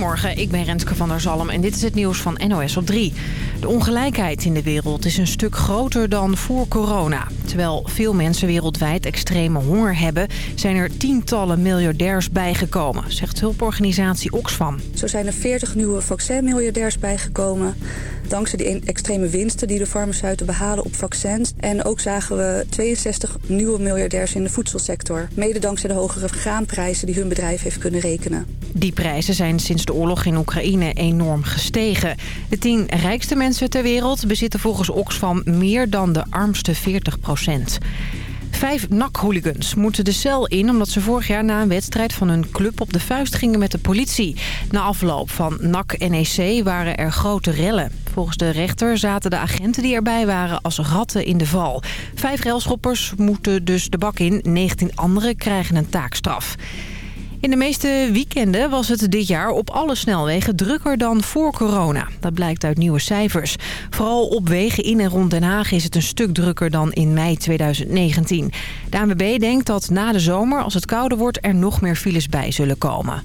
Goedemorgen, ik ben Renske van der Zalm en dit is het nieuws van NOS op 3. De ongelijkheid in de wereld is een stuk groter dan voor corona. Terwijl veel mensen wereldwijd extreme honger hebben... zijn er tientallen miljardairs bijgekomen, zegt hulporganisatie Oxfam. Zo zijn er 40 nieuwe vaccin-miljardairs bijgekomen... dankzij die extreme winsten die de farmaceuten behalen op vaccins. En ook zagen we 62 nieuwe miljardairs in de voedselsector. Mede dankzij de hogere graanprijzen die hun bedrijf heeft kunnen rekenen. Die prijzen zijn sinds de oorlog in Oekraïne enorm gestegen. De tien rijkste mensen ter wereld bezitten volgens Oxfam meer dan de armste 40 procent. Vijf NAC-hooligans moeten de cel in omdat ze vorig jaar na een wedstrijd van hun club op de vuist gingen met de politie. Na afloop van NAC-NEC waren er grote rellen. Volgens de rechter zaten de agenten die erbij waren als ratten in de val. Vijf railschoppers moeten dus de bak in, 19 anderen krijgen een taakstraf. In de meeste weekenden was het dit jaar op alle snelwegen drukker dan voor corona. Dat blijkt uit nieuwe cijfers. Vooral op wegen in en rond Den Haag is het een stuk drukker dan in mei 2019. De ANWB denkt dat na de zomer, als het kouder wordt, er nog meer files bij zullen komen.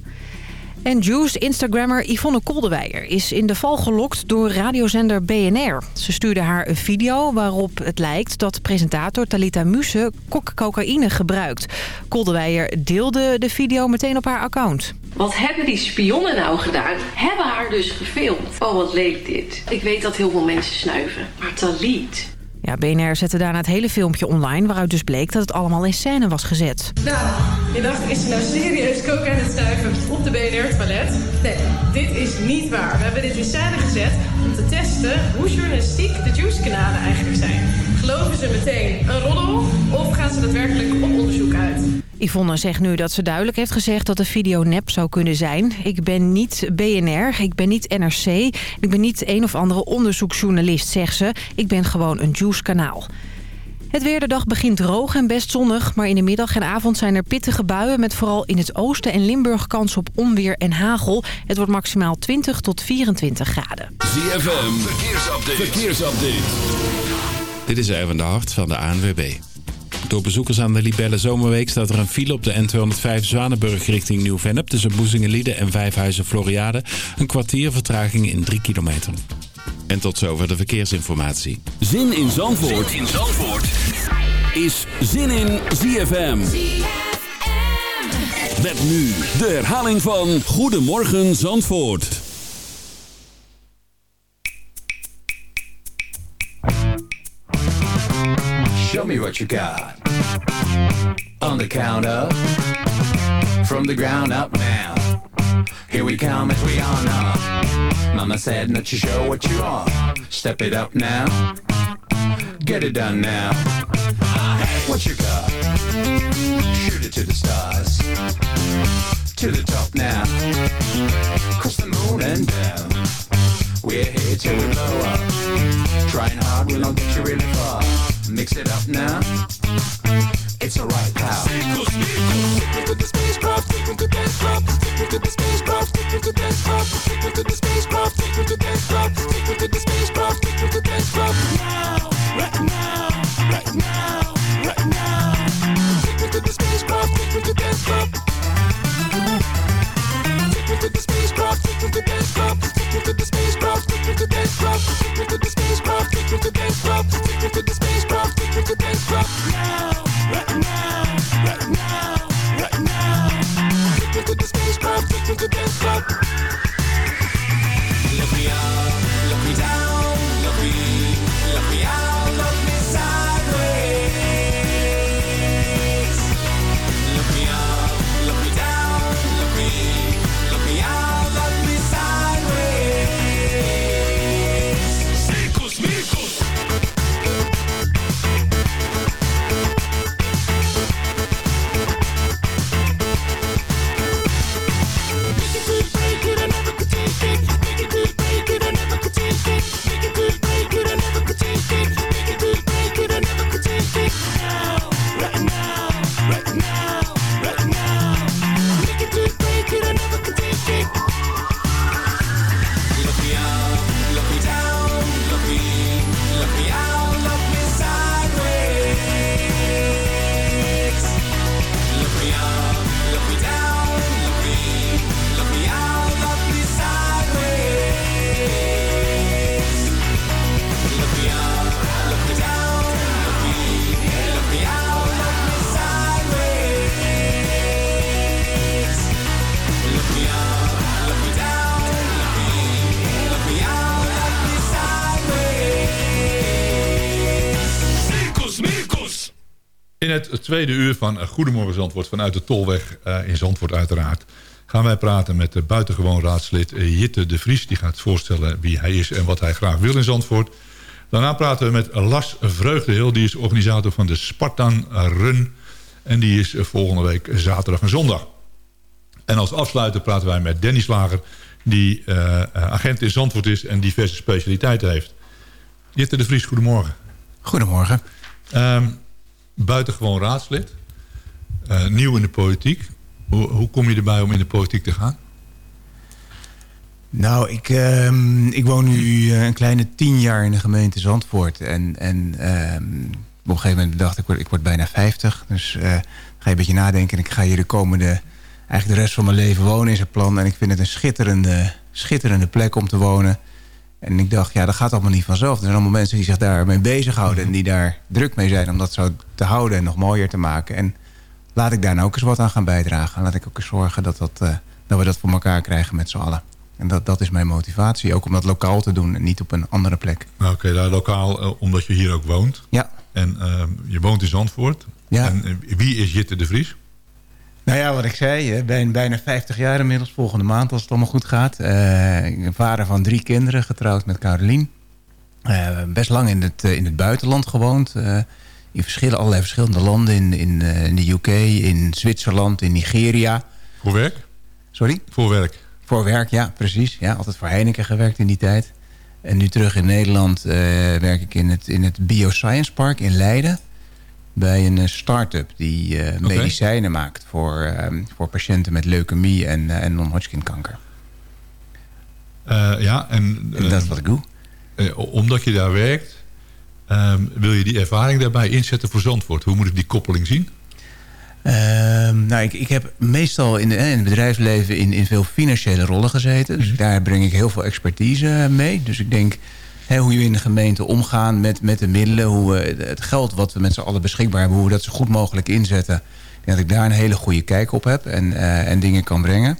En Juice Instagrammer Yvonne Koldewijer is in de val gelokt door radiozender BNR. Ze stuurde haar een video waarop het lijkt dat presentator Talita Muse cocaïne gebruikt. Koldewijer deelde de video meteen op haar account. Wat hebben die spionnen nou gedaan? Hebben haar dus gefilmd. Oh, wat leek dit. Ik weet dat heel veel mensen snuiven. Maar Talit... Ja, BNR zette daarna het hele filmpje online... waaruit dus bleek dat het allemaal in scène was gezet. Nou, je dacht, is ze nou serieus coke aan het snuiven op de BNR-toilet? Nee, dit is niet waar. We hebben dit in scène gezet om te testen hoe journalistiek de Juice-kanalen eigenlijk zijn. Geloven ze meteen een roddel of gaan ze daadwerkelijk op onderzoek? Yvonne zegt nu dat ze duidelijk heeft gezegd dat de video nep zou kunnen zijn. Ik ben niet BNR, ik ben niet NRC, ik ben niet een of andere onderzoeksjournalist, zegt ze. Ik ben gewoon een Juice-kanaal. Het weer de dag begint droog en best zonnig, maar in de middag en avond zijn er pittige buien... met vooral in het oosten en Limburg kans op onweer en hagel. Het wordt maximaal 20 tot 24 graden. ZFM, verkeersupdate. verkeersupdate. Dit is Erwin de Hart van de ANWB. Door bezoekers aan de Libelle Zomerweek staat er een file op de N205 Zwanenburg richting Nieuw-Vennep... tussen Boezingelieden en Vijfhuizen Floriade. Een kwartier vertraging in 3 kilometer. En tot zover de verkeersinformatie. Zin in Zandvoort, zin in Zandvoort. is Zin in ZFM. Met nu de herhaling van Goedemorgen Zandvoort. Show me what you got. On the count of. From the ground up now. Here we come as we on up. Mama said not to show what you are. Step it up now. Get it done now. What you got? Shoot it to the stars. To the top now. Cross the moon and down. We're here till we blow up. Trying hard we'll not get you really far. Mix it up now. It's alright pal. Take me to the spacecraft, take me to dance club. The dance club. Take me to the spacecraft, take me to dance club. The dance club. Now, right now, right now, right now. Dance club. Dance club. Dance club. Het tweede uur van eh, Goedemorgen Zandvoort vanuit de Tolweg eh, in Zandvoort uiteraard... gaan wij praten met de buitengewoon raadslid eh, Jitte de Vries. Die gaat voorstellen wie hij is en wat hij graag wil in Zandvoort. Daarna praten we met Lars Vreugdeheel. Die is organisator van de Spartan Run. En die is volgende week zaterdag en zondag. En als afsluiter praten wij met Danny Slager... die uh, agent in Zandvoort is en diverse specialiteiten heeft. Jitte de Vries, goedemorgen. Goedemorgen. Um, buitengewoon raadslid. Uh, nieuw in de politiek. Hoe, hoe, kom je erbij om in de politiek te gaan? Nou, ik, uh, ik woon nu een kleine tien jaar in de gemeente Zandvoort. En, en uh, op een gegeven moment dacht ik, ik word bijna 50. Dus uh, ga je een beetje nadenken. En ik ga hier de komende, eigenlijk de rest van mijn leven wonen in zijn plan. En ik vind het een schitterende, schitterende plek om te wonen. En ik dacht, ja, dat gaat allemaal niet vanzelf. Er zijn allemaal mensen die zich daarmee bezighouden... en die daar druk mee zijn om dat zo te houden en nog mooier te maken. En laat ik daar nou ook eens wat aan gaan bijdragen. Laat ik ook eens zorgen dat, dat, uh, dat we dat voor elkaar krijgen met z'n allen. En dat, dat is mijn motivatie. Ook om dat lokaal te doen en niet op een andere plek. Oké, okay, daar lokaal, uh, omdat je hier ook woont. Ja. En uh, je woont in Zandvoort. Ja. En wie is Jitte de Vries? Nou ja, wat ik zei, ik ben bijna 50 jaar inmiddels, volgende maand als het allemaal goed gaat. Uh, ik ben vader van drie kinderen, getrouwd met Carolien. Uh, best lang in het, uh, in het buitenland gewoond. in verschillen, allerlei verschillende landen. In, in, in, de UK, in Zwitserland, in Nigeria. Voor werk? Sorry? Voor werk. Voor werk, ja, precies. Ja, altijd voor Heineken gewerkt in die tijd. En nu terug in Nederland werk ik in het, in het Bioscience Park in Leiden bij een start-up die uh, okay. medicijnen maakt voor, uh, voor patiënten met leukemie en, uh, en non-Hodgkin kanker. ja, en, en, dat is wat ik doe. omdat je daar werkt, ehm, wil je die ervaring daarbij inzetten voor Zandvoort. Hoe moet ik die koppeling zien? Ehm, nou, ik, ik heb meestal in, in het bedrijfsleven in, in veel financiële rollen gezeten. Dus mm -hmm. daar breng ik heel veel expertise mee. Dus ik denk Hoe je in de gemeente omgaan met, met de middelen. Hoe we het geld wat we met z'n allen beschikbaar hebben. Hoe we dat zo goed mogelijk inzetten. Ik denk dat ik daar een hele goede kijk op heb. En, uh, en dingen kan brengen.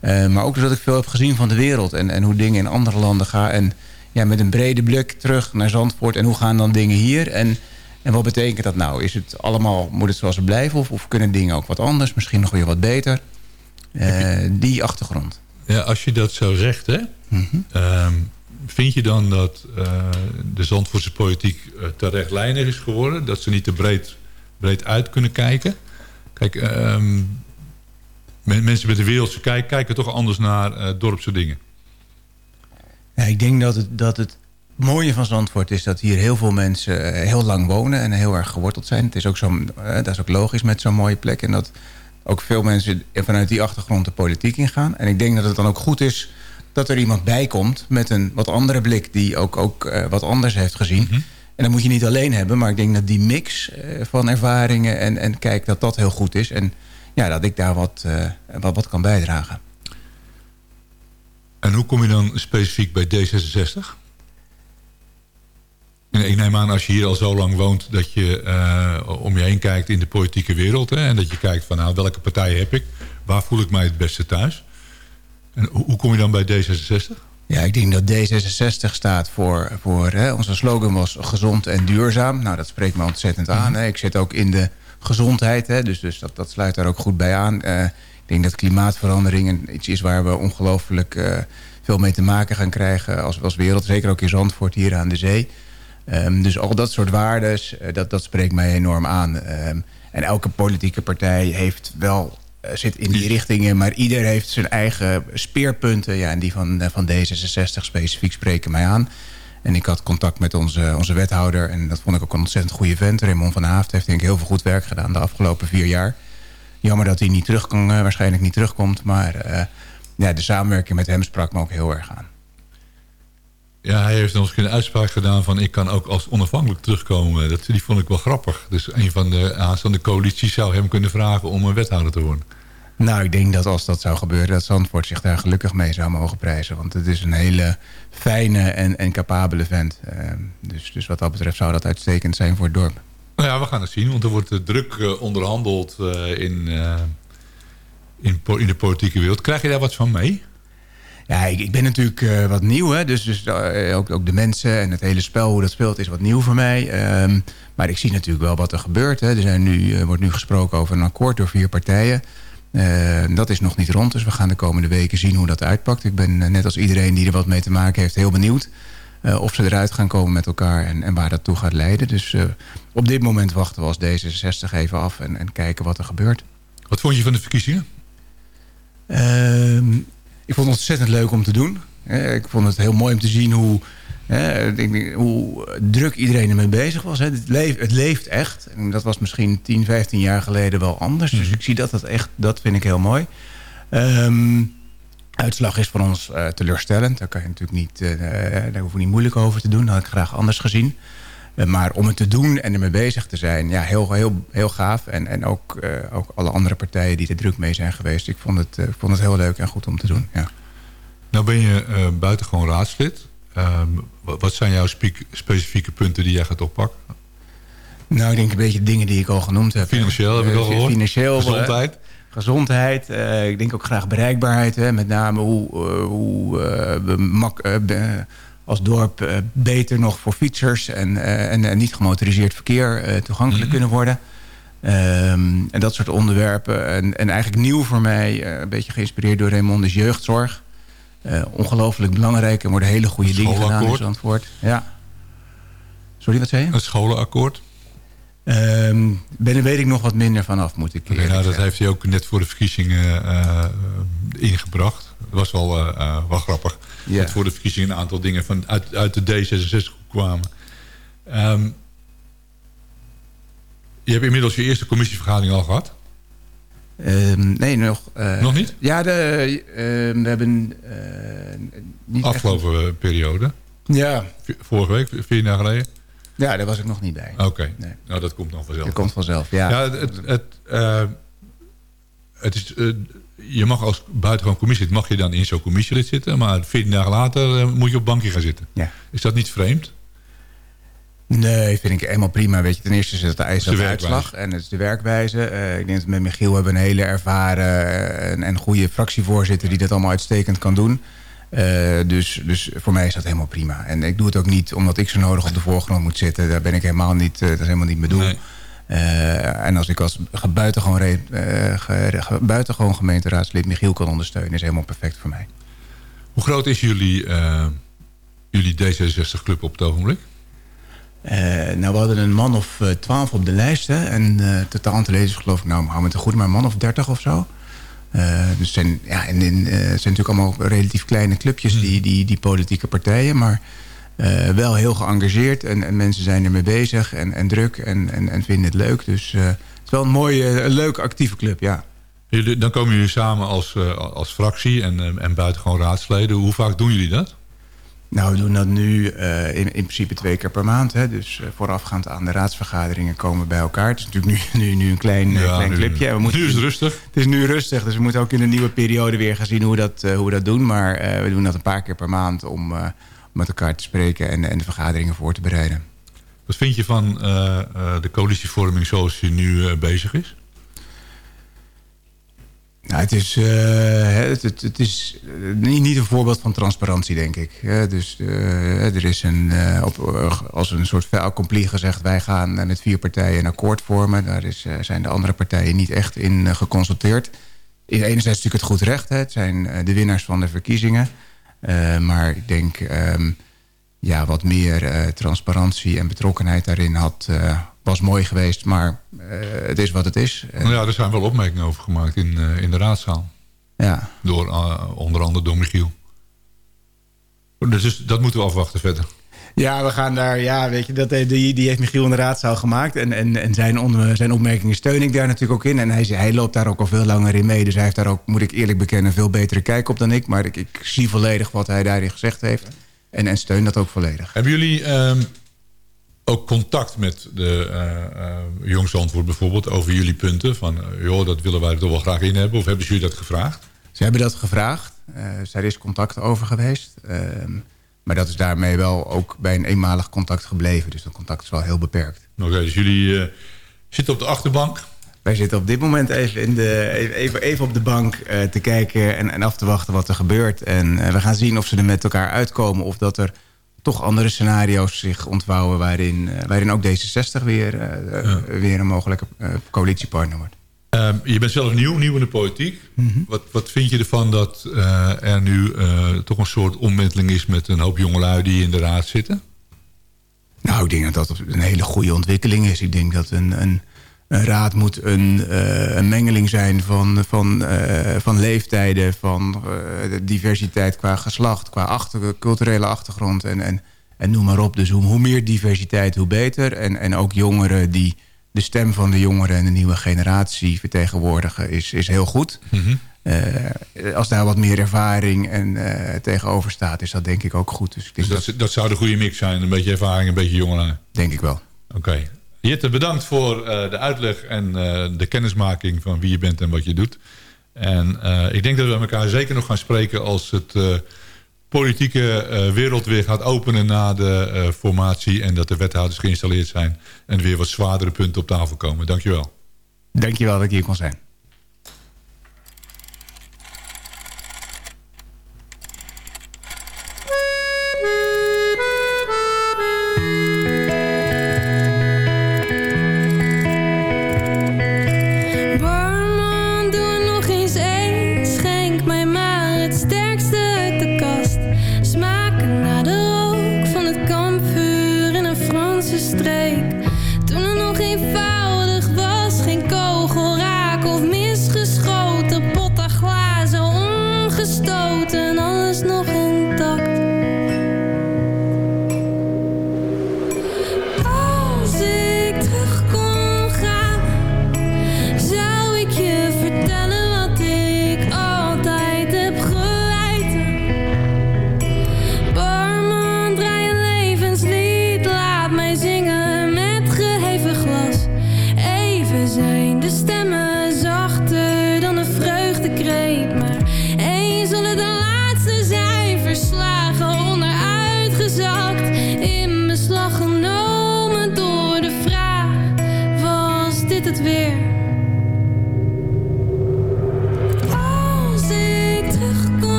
Uh, maar ook dat ik veel heb gezien van de wereld. En, en hoe dingen in andere landen gaan. En ja, met een brede blik terug naar Zandvoort. En hoe gaan dan dingen hier? En, en wat betekent dat nou? Is het allemaal, moet het zoals het blijven? Of, of kunnen dingen ook wat anders? Misschien nog weer wat beter? Uh, die achtergrond. Ja, als je dat zo zegt, hè? Mm -hmm. um vind je dan dat uh, de Zandvoortse politiek uh, te rechtlijnig is geworden? Dat ze niet te breed, breed uit kunnen kijken? Kijk, um, mensen met de wereldse kijk kijken toch anders naar uh, dorpse dingen. Ja, ik denk dat het, dat het mooie van Zandvoort is dat hier heel veel mensen heel lang wonen en heel erg geworteld zijn. Het is ook zo, dat is ook logisch met zo'n mooie plek. En dat ook veel mensen vanuit die achtergrond de politiek ingaan. En ik denk dat het dan ook goed is dat er iemand bij komt met een wat andere blik... die ook, ook uh, wat anders heeft gezien. Mm -hmm. En dat moet je niet alleen hebben. Maar ik denk dat die mix uh, van ervaringen en, en kijk dat dat heel goed is. En ja, dat ik daar wat, uh, wat, wat kan bijdragen. En hoe kom je dan specifiek bij D66? En ik neem aan als je hier al zo lang woont... dat je om je heen kijkt in de politieke wereld. Hè, en dat je kijkt van nou, welke partij heb ik? Waar voel ik mij het beste thuis? En hoe kom je dan bij D66? Ja, ik denk dat D66 staat voor... voor hè, onze slogan was gezond en duurzaam. Nou, dat spreekt me ontzettend aan. -hmm. hè. Ik zit ook in de gezondheid, hè, dus, dus dat, dat sluit daar ook goed bij aan. Uh, ik denk dat klimaatverandering iets is waar we ongelooflijk uh, veel mee te maken gaan krijgen als, als wereld. Zeker ook in Zandvoort, hier aan de zee. Um, dus al dat soort waarden, uh, dat, dat spreekt mij enorm aan. Um, en elke politieke partij heeft wel zit in die richtingen. Maar ieder heeft zijn eigen speerpunten. Ja, en die van, van D66 specifiek spreken mij aan. En ik had contact met onze, onze wethouder. En dat vond ik ook een ontzettend goede vent. Raymond van Haafd heeft denk ik heel veel goed werk gedaan de afgelopen vier jaar. Jammer dat hij niet terug kan, uh, waarschijnlijk niet terugkomt. Maar ja, de samenwerking met hem sprak me ook heel erg aan. Ja, hij heeft nog eens een uitspraak gedaan van... ik kan ook als onafhankelijk terugkomen. Dat, die vond ik wel grappig. Dus een van de aanstaande coalities zou hem kunnen vragen... om een wethouder te worden. Nou, ik denk dat als dat zou gebeuren... dat Zandvoort zich daar gelukkig mee zou mogen prijzen. Want het is een hele fijne en, en capabele vent. Uh, dus, dus wat dat betreft zou dat uitstekend zijn voor het dorp. Nou ja, we gaan het zien. Want er wordt druk uh, onderhandeld uh, in, in, in de politieke wereld. Krijg je daar wat van mee? Ja, ik, ik ben natuurlijk eh, wat nieuw. Hè? Dus, dus eh, ook, ook de mensen en het hele spel, hoe dat speelt, is wat nieuw voor mij. Ehm, maar ik zie natuurlijk wel wat er gebeurt. Hè? Er zijn nu, eh, wordt nu gesproken over een akkoord door vier partijen. Eh, dat is nog niet rond, dus we gaan de komende weken zien hoe dat uitpakt. Ik ben net als iedereen die er wat mee te maken heeft heel benieuwd... eh, of ze eruit gaan komen met elkaar en, en waar dat toe gaat leiden. Dus eh, op dit moment wachten we als D66 even af en, en kijken wat er gebeurt. Wat vond je van de verkiezingen? Ik vond het ontzettend leuk om te doen. Ik vond het heel mooi om te zien hoe, hoe druk iedereen ermee bezig was. Het, leeft, het leeft echt. En dat was misschien 10, 15 jaar geleden wel anders. Dus ik zie dat dat echt, dat vind ik heel mooi. Ehm, uitslag is voor ons eh, teleurstellend. Daar, kan je natuurlijk niet, eh, daar hoeven we niet moeilijk over te doen. Dat had ik graag anders gezien. Eh, maar om het te doen en ermee bezig te zijn, ja, heel, heel, heel gaaf. En, en ook, eh, ook alle andere partijen die er druk mee zijn geweest. Ik vond het, eh, ik vond het heel leuk en goed om te doen. Ja. Nou ben je buitengewoon raadslid. Ehm, wat, zijn jouw specifieke punten die jij gaat oppakken? Nou, ik denk een beetje dingen die ik al genoemd heb. Financieel heb ik al gehoord. Financieel. Gezondheid. gezondheid. ik denk ook graag bereikbaarheid. Hè, met name hoe, eh, hoe we mak, als dorp eh, beter nog voor fietsers... en, eh, en, en niet gemotoriseerd verkeer eh, toegankelijk kunnen worden. Ehm, en dat soort onderwerpen. En, en eigenlijk nieuw voor mij, eh, een beetje geïnspireerd door Raymond, is jeugdzorg. Eh, ongelooflijk belangrijk. Er worden hele goede dingen gedaan in. Zandvoort. Ja. Sorry, wat zei je? Het scholenakkoord. Ben er weet ik nog wat minder vanaf, moet ik eerlijk nou, dat heeft hij ook net voor de verkiezingen eh, ingebracht. Was wel, eh, eh, wel grappig. Dat voor de verkiezingen een aantal dingen van, uit, uit de D66 kwamen. Ehm, je hebt inmiddels je eerste commissievergadering al gehad. Ehm, nee, nog... eh, Nog niet? Ja, de, ehm, we hebben... niet Afgelopen periode. ja. Vorige week, vier jaar geleden. ja, daar was ik nog niet bij. Oké, Nee. nou dat komt dan vanzelf. Dat komt vanzelf, ja. Ja, het, het, het, het is, je mag als buitengewoon commissielid mag je dan in zo'n commissielid zitten, maar 14 dagen later eh, moet je op bankje gaan zitten. Ja. Is dat niet vreemd? Nee, vind ik helemaal prima. Weet je, ten eerste is het de dat uitslag en het is de werkwijze. Eh, ik denk dat met Michiel hebben we een hele ervaren eh, en, en goede fractievoorzitter die dat allemaal uitstekend kan doen. Dus, dus voor mij is dat helemaal prima. En ik doe het ook niet omdat ik zo nodig op de voorgrond moet zitten. Daar ben ik helemaal niet, dat is helemaal niet mijn doel. Nee. Eh, en als ik als ge- buitengewoon, re- eh, ge- ge- buitengewoon gemeenteraadslid Michiel kan ondersteunen, is helemaal perfect voor mij. Hoe groot is jullie, eh, jullie D66-club op het ogenblik? Nou, we hadden een man of twaalf op de lijst. Hè, en totaal aantal lezers geloof ik, nou, hou me te goed, maar een man of dertig of zo. Dus het zijn, ja, en, zijn natuurlijk allemaal relatief kleine clubjes, die, die, die politieke partijen. Maar eh, wel heel geëngageerd en, en mensen zijn ermee bezig en, en druk en, en, en vinden het leuk. Dus eh, het is wel een mooie, een leuke, actieve club, ja. Jullie, dan komen jullie samen als, eh, als fractie en, en buitengewoon raadsleden. Hoe vaak doen jullie dat? Nou, we doen dat nu in, in principe twee keer per maand. Hè. Dus voorafgaand aan de raadsvergaderingen komen we bij elkaar. Het is natuurlijk nu, nu, nu een klein, klein nu, clipje. En we moeten, nu is het rustig. Het is nu rustig, dus we moeten ook in een nieuwe periode weer gaan zien hoe we dat, hoe we dat doen. Maar we doen dat een paar keer per maand om met elkaar te spreken en, en de vergaderingen voor te bereiden. Wat vind je van eh, eh, de coalitievorming zoals die nu eh, bezig is? Nou, het is, het, het, het is niet, een voorbeeld van transparantie, denk ik. Dus er is een, op, als een soort fait accompli gezegd... wij gaan met vier partijen een akkoord vormen. Daar is, zijn de andere partijen niet echt in geconsulteerd. Enerzijds natuurlijk het goed recht. Hè. Het zijn de winnaars van de verkiezingen. Eh, maar ik denk... ehm, ja, wat meer eh, transparantie en betrokkenheid daarin had... eh, was mooi geweest, maar het is wat het is. Nou ja, er zijn wel opmerkingen over gemaakt in, in de raadzaal. ja. Door onder andere door Michiel. Dus, dus dat moeten we afwachten verder. Ja, we gaan daar, ja, weet je, dat, die, die heeft Michiel in de raadzaal gemaakt. En, en, en zijn, on, zijn opmerkingen steun ik daar natuurlijk ook in. En hij, hij loopt daar ook al veel langer in mee. Dus hij heeft daar ook, moet ik eerlijk bekennen, veel betere kijk op dan ik. Maar ik, ik zie volledig wat hij daarin gezegd heeft. En, en steun dat ook volledig. Hebben jullie ehm, ook contact met de eh eh, jongste antwoord bijvoorbeeld over jullie punten? Van, eh, joh, dat willen wij er toch wel graag in hebben. Of hebben ze jullie dat gevraagd? Ze hebben dat gevraagd. Eh er is contact over geweest. Ehm, maar dat is daarmee wel ook bij een eenmalig contact gebleven. Dus dat contact is wel heel beperkt. Oké, dus jullie eh, zitten op de achterbank. wij zitten op dit moment even, in de, even, even op de bank eh, te kijken en, en af te wachten wat er gebeurt. En eh, we gaan zien of ze er met elkaar uitkomen of dat er toch andere scenario's zich ontvouwen... waarin, eh, waarin ook D66 weer, eh, weer een mogelijke eh, coalitiepartner wordt. Ehm, je bent zelf nieuw, nieuw in de politiek. wat, wat vind je ervan dat eh, er nu eh, toch een soort omwenteling is... met een hoop jongelui die in de raad zitten? Nou, ik denk dat dat een hele goede ontwikkeling is. Ik denk dat een, een, een raad moet een, eh, een mengeling zijn van, van, van leeftijden... van diversiteit qua geslacht, qua achter, culturele achtergrond en, en, en noem maar op. Dus hoe, hoe meer diversiteit, hoe beter. En, en ook jongeren die de stem van de jongeren en de nieuwe generatie vertegenwoordigen... is, is heel goed. Eh, als daar wat meer ervaring en, eh, tegenover staat, is dat denk ik ook goed. Dus ik denk Dus dat, dat zou de goede mix zijn. Een beetje ervaring, een beetje jongelui. Denk ik wel. Oké. Jitte, bedankt voor eh, de uitleg en de kennismaking van wie je bent en wat je doet. En ik denk dat we elkaar zeker nog gaan spreken als het politieke eh, wereld weer gaat openen na de eh, formatie en dat de wethouders geïnstalleerd zijn en er weer wat zwaardere punten op tafel komen. Dankjewel. Dankjewel dat ik hier kon zijn.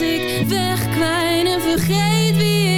Ik wegkwijn en vergeet wie ik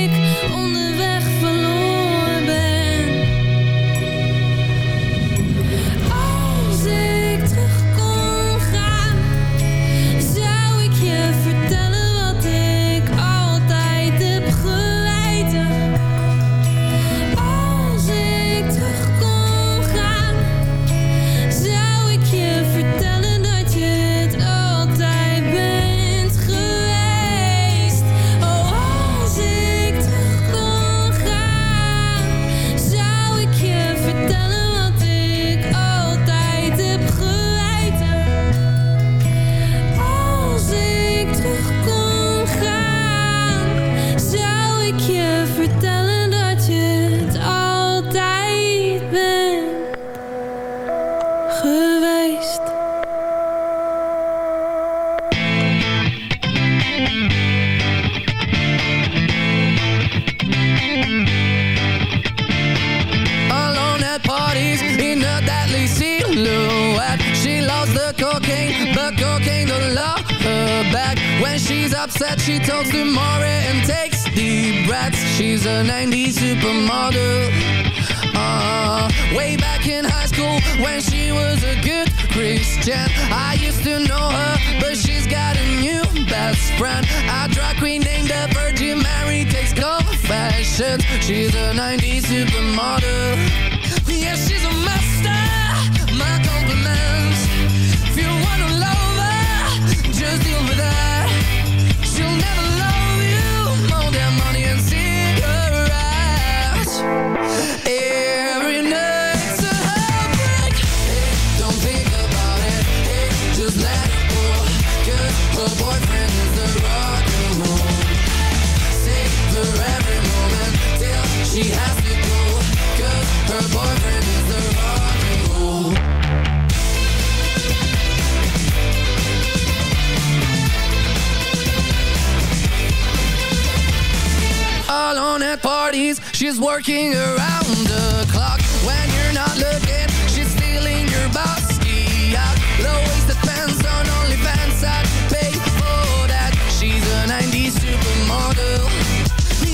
She's working around the clock when you're not looking. She's stealing your bossy out. Low-waisted pants on OnlyFans. I'd pay for that. She's a 90s supermodel.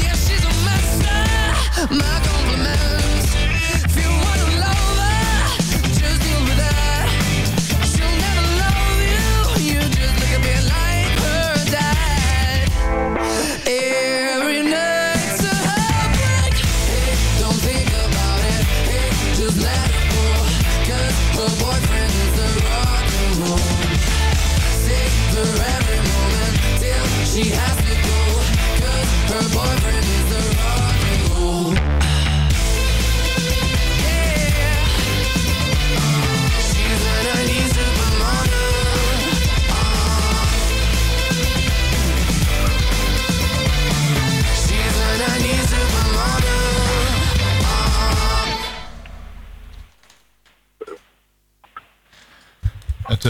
Yeah, she's a master. My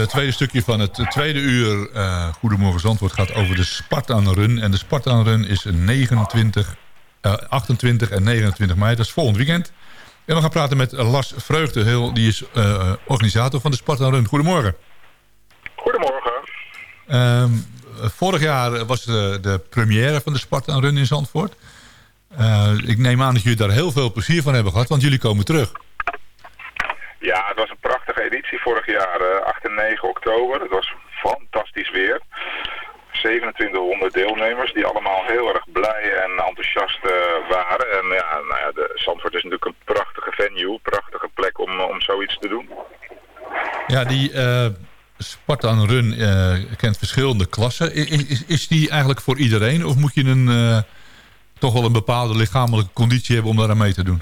Het eh, tweede stukje van het eh, tweede uur eh, Goedemorgen Zandvoort gaat over de Spartan Run. En de Spartan Run is 29, eh, 28 en 29 mei. Dat is volgend weekend. En we gaan praten met Lars Vreugdeheel. Die is eh, organisator van de Spartan Run. Goedemorgen. Goedemorgen. Ehm, vorig jaar was de, de première van de Spartan Run in Zandvoort. Eh, ik neem aan dat jullie daar heel veel plezier van hebben gehad, want jullie komen terug. Het was een prachtige editie vorig jaar, eh, 8 en 9 oktober. Het was fantastisch weer. 2700 deelnemers die allemaal heel erg blij en enthousiast eh, waren. En ja, nou ja, de Zandvoort is natuurlijk een prachtige venue, prachtige plek om, om zoiets te doen. Ja, die eh, Spartan Run eh, kent verschillende klassen. Is, is die eigenlijk voor iedereen? Of moet je een, eh, toch wel een bepaalde lichamelijke conditie hebben om daar aan mee te doen?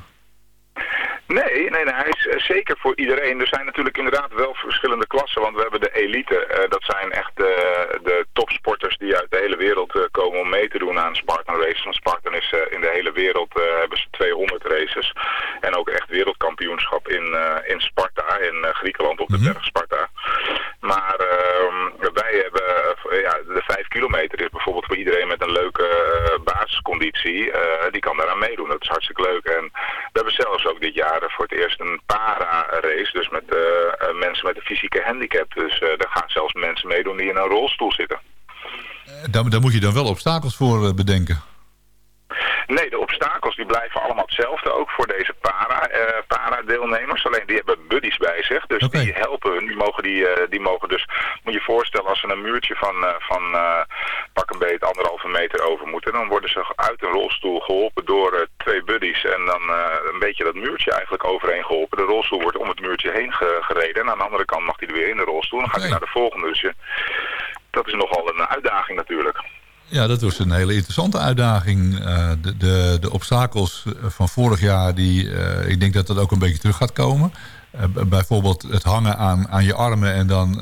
Nee, nee, nee, hij is eh, zeker voor iedereen. Er zijn natuurlijk inderdaad wel verschillende klassen, want we hebben de elite. eh, dat zijn echt eh, de topsporters die uit de hele wereld komen om mee te doen aan Spartan races. Want Spartan is in de hele wereld, hebben ze 200 races. En ook echt wereldkampioenschap in, in Sparta, in Griekenland op de berg Sparta. Maar ehm, wij hebben, ja, de 5 kilometer is bijvoorbeeld voor iedereen met een leuke basisconditie. die kan daaraan meedoen. Dat is hartstikke leuk. En we hebben zelfs ook dit jaar voor het eerst een para-race. Dus met eh, eh, mensen met een fysieke handicap. Dus eh daar gaan zelfs mensen meedoen die in een rolstoel zitten. Daar, daar moet je dan wel obstakels voor bedenken. Nee, de obstakels die blijven allemaal hetzelfde, ook voor deze para, eh, para-deelnemers. Alleen die hebben buddies bij zich, dus die helpen hun. Die mogen, die, eh, die mogen dus, moet je voorstellen, als ze een muurtje van, eh, van pak een beet anderhalve meter over moeten, dan worden ze uit een rolstoel geholpen door twee buddies. En dan een beetje dat muurtje eigenlijk overheen geholpen. De rolstoel wordt om het muurtje heen ge- gereden en aan de andere kant mag hij er weer in de rolstoel. Dan gaat hij naar de volgende. Dus je, dat is nogal een uitdaging natuurlijk. Ja, dat was een hele interessante uitdaging. Eh, de, de, de obstakels van vorig jaar, die, eh, ik denk dat dat ook een beetje terug gaat komen. Eh, bijvoorbeeld het hangen aan, aan je armen en dan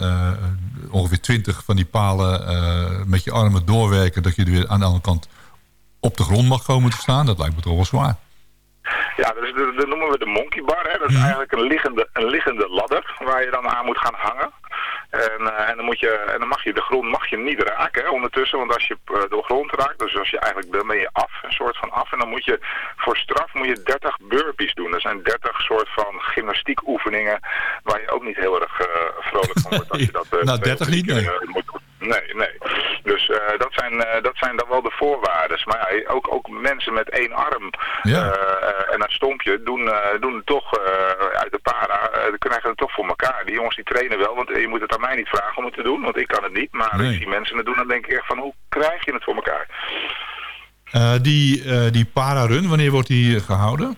ongeveer twintig van die palen met je armen doorwerken... dat je er weer aan de andere kant op de grond mag komen te staan. Dat lijkt me toch wel zwaar. Ja, dus dat, dat noemen we de monkey bar. Hè. Dat is eigenlijk een liggende, een liggende ladder waar je dan aan moet gaan hangen. En, eh, en, dan, moet je, en dan mag je de grond mag je niet raken hè, ondertussen. Want als je eh, de grond raakt, dus als je eigenlijk, dan ben je af, een soort van af. En dan moet je voor straf moet je 30 burpees doen. Dat zijn 30 soort van gymnastiekoefeningen waar je ook niet heel erg eh, vrolijk van wordt. Als je dat, Nou, twee 30 of drie niet, nee. moet doen. Nee, nee. Dus eh, dat, zijn, eh, dat zijn dan wel de voorwaarden. Maar ja, ook, ook mensen met één arm Ja. eh, en een stompje doen, doen het toch uit de para, krijgen het toch voor elkaar. Die jongens die trainen wel, want je moet het aan mij niet vragen om het te doen, want ik kan het niet. Maar Nee. als die mensen het doen, dan denk ik echt van hoe krijg je het voor elkaar? Die, die para-run, wanneer wordt die eh, gehouden?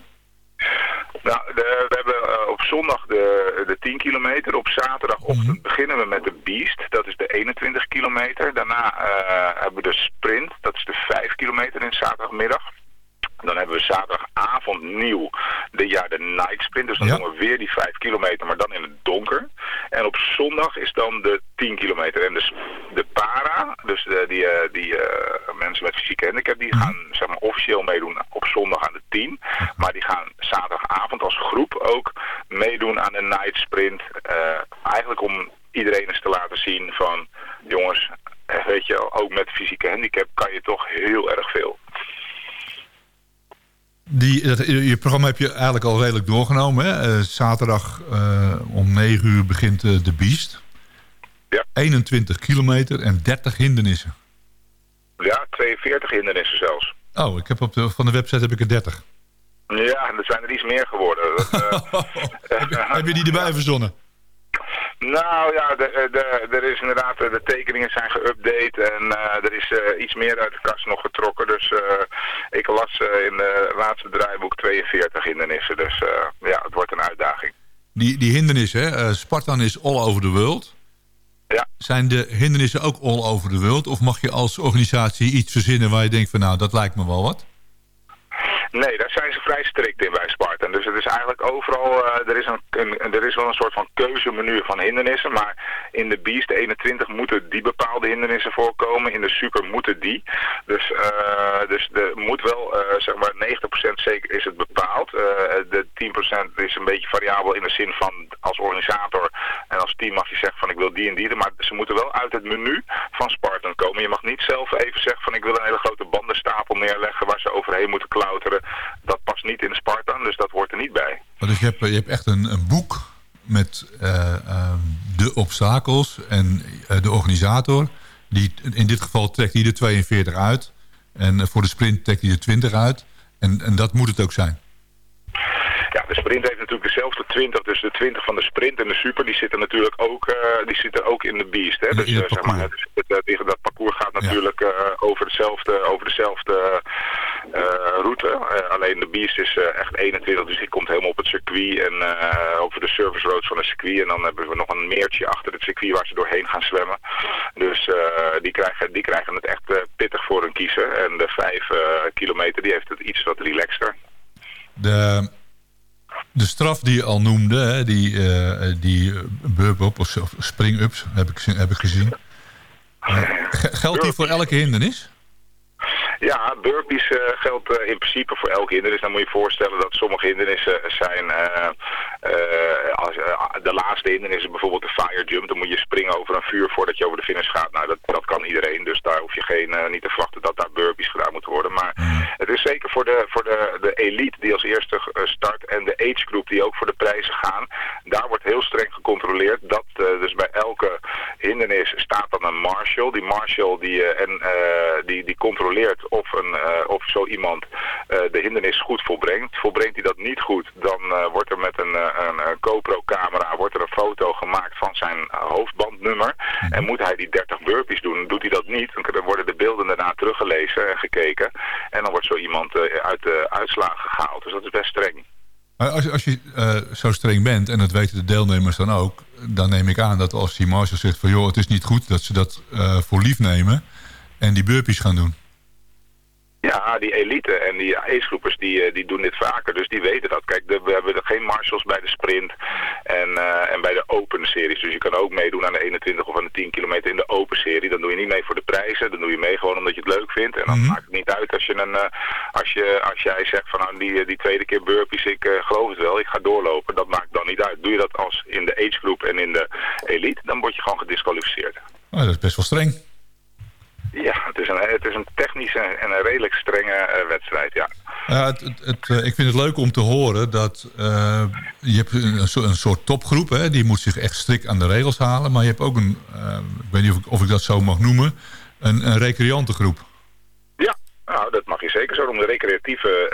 Nou, de- we hebben op zondag de, de 10 kilometer. Op zaterdagochtend beginnen we met de Beast. Dat is de 21 kilometer. Daarna eh, hebben we de Sprint. Dat is de 5 kilometer in zaterdagmiddag. Dan hebben we zaterdagavond nieuw de, ja, de Night Sprint. Dus dan Ja. doen we weer die 5 kilometer, maar dan in het donker. En op zondag is dan de 10 kilometer. En de, s- de para, dus de, die, eh, die eh, mensen met fysieke handicap, die gaan zeg maar, officieel meedoen op zondag aan de 10. Maar die gaan zaterdagavond als groep ook meedoen aan de Night Sprint. Eh, eigenlijk om iedereen eens te laten zien van, jongens, weet je, ook met fysieke handicap kan je toch heel erg veel. Die, dat, je programma heb je eigenlijk al redelijk doorgenomen. Hè? Eh, zaterdag eh, om 9 uur begint eh, de Beast. Ja. 21 kilometer en 30 hindernissen. Ja, 42 hindernissen zelfs. Oh, ik heb op de, van de website heb ik er 30. Ja, er zijn er iets meer geworden. Dat, eh, heb je die erbij verzonnen? Nou ja, de, de, er is inderdaad, eh, de tekeningen zijn geüpdate en eh, er is eh, iets meer uit de kast nog getrokken. Dus eh, ik las eh, in het laatste draaiboek 42 hindernissen. Dus eh, ja, het wordt een uitdaging. Die, die hindernissen, hè? eh, Spartan is all over the world. Ja. Zijn de hindernissen ook all over the world? Of mag je als organisatie iets verzinnen waar je denkt van nou, dat lijkt me wel wat? Nee, daar zijn ze vrij strikt in bij Spartan. Dus is eigenlijk overal, eh, er, is een, een- er is wel een soort van keuzemenu van hindernissen. Maar in de Beast 21 moeten die bepaalde hindernissen voorkomen. In de Super moeten die. Dus, eh dus er moet wel, eh, zeg maar 90% zeker is het bepaald. De 10% is een beetje variabel in de zin van als organisator en als team mag je zeggen van ik wil die en die. Maar ze moeten wel uit het menu van Spartan komen. Je mag niet zelf even zeggen van ik wil een hele grote bandenstapel neerleggen waar ze overheen moeten klauteren. Dat past niet in Spartan, dus dat hoort er niet bij. Dus je hebt, je hebt echt een, een boek met eh, ehm, de obstakels en eh, de organisator. Die, in dit geval trekt hij er 42 uit. En eh, voor de sprint trekt hij er 20 uit. En, en dat moet het ook zijn. Ja, de sprint heeft natuurlijk dezelfde 20, dus de 20 van de sprint en de super, die zitten natuurlijk ook, eh, die zitten ook in de beast. Hè? Dus eh, zeg maar, het, het, het- dat parcours gaat natuurlijk eh, over dezelfde, over dezelfde eh, route. Eh, alleen de beast is eh, echt 21, dus die komt helemaal op het circuit en eh, over de service roads van het circuit. En dan hebben we nog een meertje achter het circuit waar ze doorheen gaan zwemmen. Dus eh, die, krijgen, die krijgen het echt eh, pittig voor hun kiezen. En de 5 kilometer die heeft het iets wat relaxter. De, de straf die je al noemde, hè, die, eh die burp-up of of spring-ups, heb ik, heb ik gezien. Eh, ge- geldt die voor elke hindernis? Ja, burpees eh, geldt eh, in principe voor elk hindernis. Dan moet je je voorstellen dat sommige hindernissen zijn... eh, als, eh, de laatste hindernis is bijvoorbeeld de fire jump. Dan moet je springen over een vuur voordat je over de finish gaat. Nou, dat, dat kan iedereen. Dus daar hoef je geen, eh, niet te verwachten dat daar burpees gedaan moeten worden. Maar het is zeker voor de, voor de, de elite die als eerste start... en de age group die ook voor de prijzen gaan. Daar wordt heel streng gecontroleerd. Dat dus bij elke hindernis staat dan een marshal. Die marshal die, en, die, die controleert of, een, of zo iemand de hindernis goed volbrengt. Volbrengt hij dat niet goed, dan wordt er met een, een, een GoPro-camera wordt er een foto gemaakt van zijn eh, hoofdbandnummer. En moet hij die 30 burpees doen, doet hij dat niet, dan worden de beelden daarna teruggelezen en gekeken. En dan wordt zo iemand eh, uit de uitslagen gehaald. Dus dat is best streng. Maar als, als je eh, zo streng bent, en dat weten de deelnemers dan ook... dan neem ik aan dat als die marshal zegt van... joh, het is niet goed dat ze dat eh, voor lief nemen... en die burpees gaan doen. Ja, die elite en die acegroepers die, eh, die doen dit vaker, dus die weten dat. Kijk, de- we hebben er geen marshals bij de sprint en, eh, en bij de open series. Dus je kan ook meedoen aan de 21 of aan de 10 kilometer in de open serie. Dan doe je niet mee voor de prijzen, dan doe je mee gewoon omdat je het leuk vindt. En dan maakt het niet uit als, je een, eh, als, je, als jij zegt van nou, die, die tweede keer burpees, ik geloof het wel, ik ga doorlopen. Dat maakt dan niet uit. Doe je dat als in de agegroep en in de elite, dan word je gewoon gedisqualificeerd. Oh, dat is best wel streng. Ja, het is een, het is een technische en een redelijk strenge eh, wedstrijd, ja. Ja, het, het, het, eh, ik vind het leuk om te horen dat eh, je hebt een, een soort topgroep, hè, die moet zich echt strikt aan de regels halen. Maar je hebt ook een, ik weet niet of ik, of ik dat zo mag noemen, een, een recreantengroep. Ja, nou, dat mag je zeker zo noemen. De recreatieve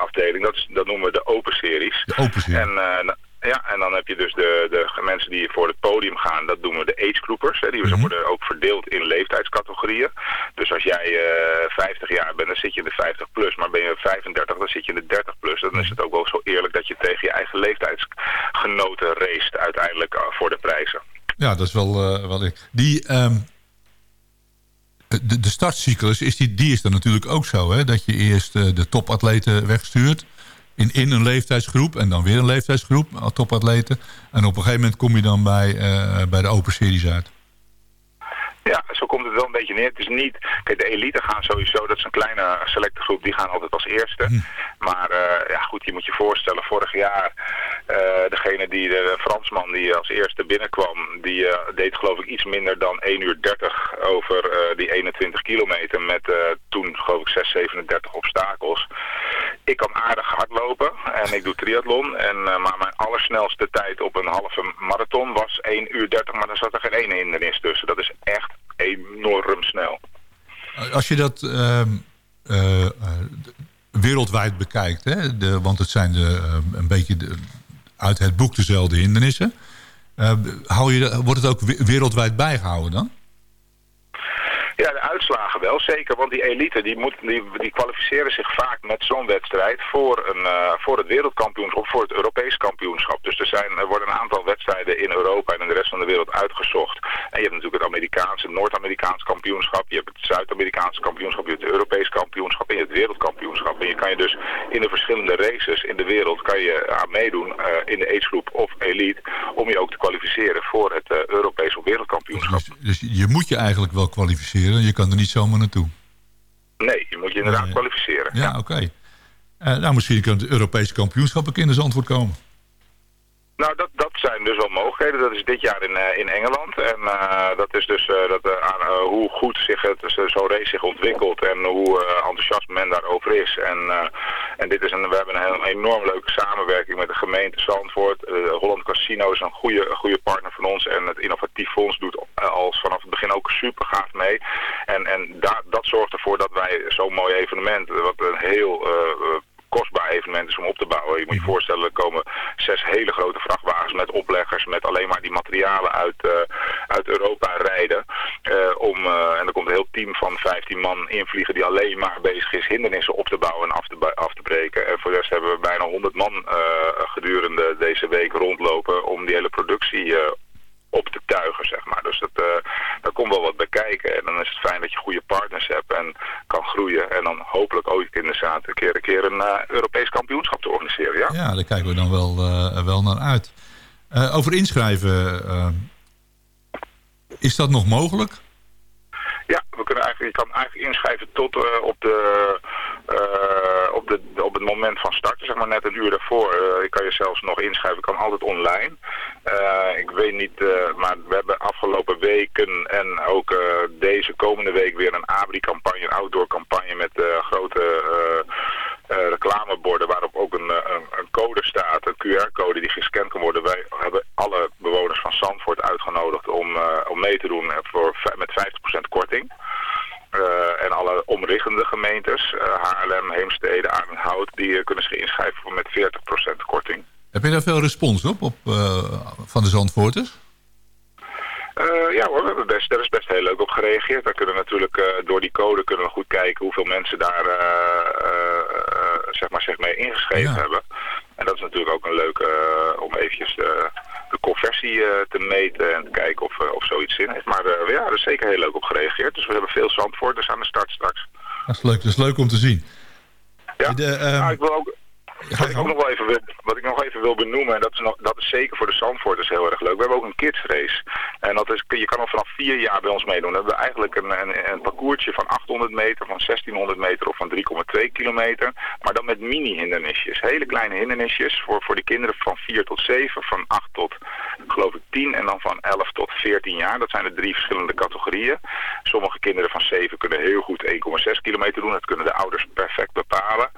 afdeling, dat, is, dat noemen we de open series. De open series. En, eh, ja, en dan heb je dus de, de mensen die voor het podium gaan, dat noemen we de age groupers. Hè. Die Mhm. worden ook verdeeld in leeftijdscategorieën. Dus als jij eh 50 jaar bent, dan zit je in de 50 plus. Maar ben je 35, dan zit je in de 30 plus. Dan is het ook wel zo eerlijk dat je tegen je eigen leeftijdsgenoten racet uiteindelijk eh, voor de prijzen. Ja, dat is wel... eh, wel die, ehm, de, de startcyclus, is die, die is dan natuurlijk ook zo, hè? Dat je eerst de topatleten wegstuurt in, in een leeftijdsgroep en dan weer een leeftijdsgroep, topatleten. En op een gegeven moment kom je dan bij, eh, bij de open series uit. Ja, zo komt het wel een beetje neer. Het is niet... Kijk, de elite gaan sowieso, dat is een kleine selecte groep, die gaan altijd als eerste. Maar eh, ja, goed, je moet je voorstellen, vorig jaar, eh, degene die, de Fransman die als eerste binnenkwam, die eh, deed geloof ik iets minder dan 1 uur 30 over die 21 kilometer met toen geloof ik 6, 37 obstakels. Ik kan aardig hardlopen en ik doe triathlon. En, maar mijn allersnelste tijd op een halve marathon was 1 uur 30, maar daar zat er geen één hindernis tussen. Dat is echt enorm snel. Als je dat ehm, eh, eh, wereldwijd bekijkt, hè, de, want het zijn de, eh, een beetje de, uit het boek dezelfde hindernissen. hou je, wordt het ook we- wereldwijd bijgehouden dan? Ja, de uitslagen wel, zeker. Want die elite die, moet, die, die kwalificeren zich vaak met zo'n wedstrijd voor, een, eh, voor het wereldkampioenschap of voor het Europees kampioenschap. Dus er, zijn, er worden een aantal wedstrijden in Europa en in de rest van de wereld uitgezocht. En je hebt natuurlijk het Amerikaanse, Noord-Amerikaans kampioenschap, je hebt het Zuid-Amerikaanse kampioenschap, je hebt het Europees kampioenschap en je hebt het wereldkampioenschap. En je kan je dus in de verschillende races in de wereld kan je aan meedoen eh, in de agegroep of elite om je ook te kwalificeren voor het eh, Europees of wereldkampioenschap. Dus je moet je eigenlijk wel kwalificeren. Je kan er niet zomaar naartoe. Nee, je moet je inderdaad kwalificeren. Ja, oké. Eh, nou, misschien kan het Europese kampioenschap een keer in Zandvoort komen. Nou, dat, dat zijn dus wel mogelijkheden. Dat is dit jaar in, eh, in Engeland. En eh, dat is dus eh, dat, hoe goed zich het, dus, zo'n race zich ontwikkelt en hoe enthousiast men daarover is. En, en dit is een, we hebben een, enorm leuke samenwerking met de gemeente Zandvoort. Holland Casino is een goede, een goede partner van ons. En het Innovatief Fonds doet als vanaf het begin ook super gaaf mee. En, en dat zorgt ervoor dat wij zo'n mooi evenement, wat een heel... kostbaar evenement is om op te bouwen. Je moet je voorstellen, er komen zes hele grote vrachtwagens met opleggers, met alleen maar die materialen uit, eh, uit Europa rijden. Eh, om, eh, en er komt een heel team van 15 man invliegen die alleen maar bezig is hindernissen op te bouwen en af te, af te breken. En voor de rest hebben we bijna 100 man gedurende deze week rondlopen om die hele productie eh, op te tuigen, zeg maar. Dus dat, eh daar komt wel wat bij kijken. En dan is het fijn dat je goede partners hebt en kan groeien. En dan hopelijk ooit in de zaten een keer, een keer eh, Europees kampioenschap te organiseren, ja. Ja, daar kijken we dan wel, eh, wel naar uit. Over inschrijven, is dat nog mogelijk? Ja, we kunnen eigenlijk, je kan eigenlijk inschrijven tot eh, op, de, eh, op, de, op het moment van starten, zeg maar net een uur daarvoor. Eh, je kan je zelfs nog inschrijven, kan altijd online. Ik weet niet, maar we hebben afgelopen weken en ook deze komende week weer een ABRI-campagne, een outdoor-campagne met grote reclameborden waarop ook een, eh, een, een code staat, een QR-code die gescand kan worden. Wij hebben alle bewoners van Zandvoort uitgenodigd om, eh, om mee te doen eh, voor, met 50% korting. Eh, en alle omliggende gemeentes, eh, Haarlem, Heemstede, Arnhem-Hout, die eh, kunnen zich inschrijven voor met 40% korting. Heb je daar veel respons op, op eh, van de Zandvoorters? Eh, ja hoor, we hebben best, daar is best heel leuk op gereageerd. Daar kunnen we natuurlijk eh, door die code kunnen we goed kijken hoeveel mensen daar eh, eh, eh, zeg maar, zich mee ingeschreven hebben. En dat is natuurlijk ook een leuke eh, om eventjes de, de conversie eh, te meten en te kijken of, eh, of zoiets zin heeft. Maar eh, ja, er is zeker heel leuk op gereageerd. Dus we hebben veel Zandvoorters aan de start straks. Dat is leuk, dat is leuk om te zien. Ja, De, ehm, nou, ik wil ook, wat, ik ook nog even wil, wat ik nog even wil benoemen, en dat is, nog, dat is zeker voor de Zandvoorters heel erg leuk. We hebben ook een kidsrace. En dat is, je kan al vanaf vier jaar bij ons meedoen. Dan hebben we eigenlijk een, een, parcoursje van 800 meter, van 1600 meter of van 3,2 kilometer. Maar dan met mini-hindernisjes. Hele kleine hindernisjes voor, voor de kinderen van 4 tot 7, van 8 tot geloof ik 10 en dan van 11 tot 14 jaar. Dat zijn de drie verschillende categorieën. Sommige kinderen van 7 kunnen heel goed 1,6 kilometer doen. Dat kunnen de ouders perfect bepalen.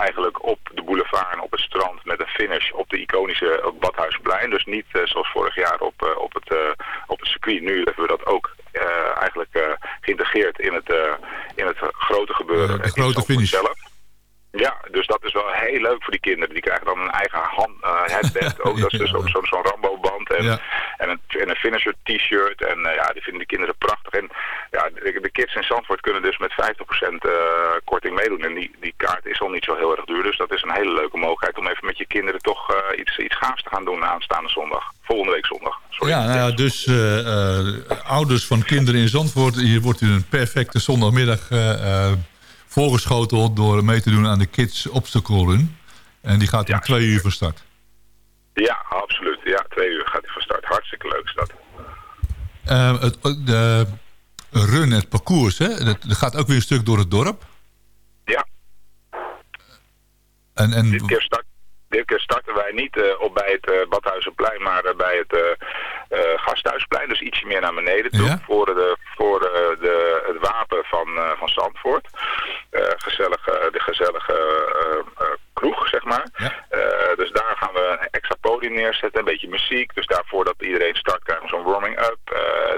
Eigenlijk op de boulevard en op het strand met een finish op de iconische Badhuisplein. Dus niet eh, zoals vorig jaar op, eh, op, het, eh, op het circuit. Nu hebben we dat ook eigenlijk geïntegreerd in het, in het grote gebeuren. de grote finish. Zelf. Ja, dus dat is wel heel leuk voor die kinderen. Die krijgen dan een eigen hand, eh, headband. Ook dat is dus ook zo'n zo'n Rambo-band. En, Ja. en, een, en een finisher t-shirt. En eh, ja, die vinden de kinderen prachtig. En ja, de, de kids in Zandvoort kunnen dus met 50% eh, korting meedoen. En die, die kaart is al niet zo heel erg duur. Dus dat is een hele leuke mogelijkheid om even met je kinderen toch iets, iets gaafs te gaan doen aanstaande zondag. Volgende week zondag. Sorry. Ja, nou ja, dus ouders van kinderen in Zandvoort... hier wordt u een perfecte zondagmiddag voorgeschoteld... door mee te doen aan de Kids Obstacle Run. En die gaat om twee uur van start. Ja, absoluut. Ja, twee uur gaat hij van start. Hartstikke leuk is dat. Eh, het, de run, het parcours, hè, dat, dat gaat ook weer een stuk door het dorp. Ja. En, en, Dit keer, start, dit keer starten wij niet eh, op bij het eh, Badhuizenplein, maar eh, bij het eh, eh, Gasthuisplein. Dus ietsje meer naar beneden toe. Ja? Voor, de, voor de, de, het wapen van, eh, van Zandvoort. Eh, gezellige, de gezellige eh, eh, kroeg, zeg maar. Dus daar gaan we een extra podium neerzetten, een beetje muziek. Dus daarvoor dat iedereen start krijgen we zo'n warming-up.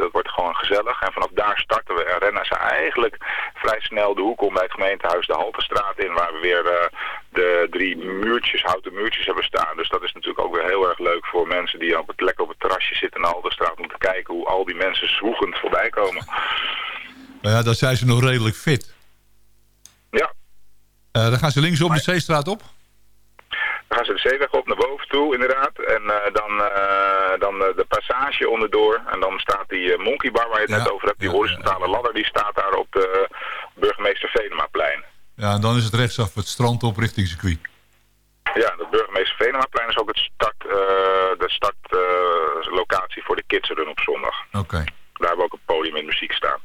Dat wordt gewoon gezellig. En vanaf daar starten we en rennen ze eigenlijk vrij snel de hoek om bij het gemeentehuis de Haltestraat in. Waar we weer de drie muurtjes, houten muurtjes hebben staan. Dus dat is natuurlijk ook weer heel erg leuk voor mensen die op het, lekker op het terrasje zitten in de Haltestraat. Om te kijken hoe al die mensen zwoegend voorbij komen. nou ja, dan zijn ze nog redelijk fit. Eh, dan gaan ze linksop de Zeestraat op. Dan gaan ze de zeeweg op naar boven toe, inderdaad. En eh, dan, eh, dan de passage onderdoor. En dan staat die Monkey Bar waar je het net over hebt. Die horizontale ladder, die staat daar op de burgemeester Venemaplein. Ja, en dan is het rechtsaf het strand op richting circuit. Ja, de burgemeester Venemaplein is ook het start, de startlocatie voor de kidsrun op zondag. Oké. Daar hebben we ook een podium met muziek staan.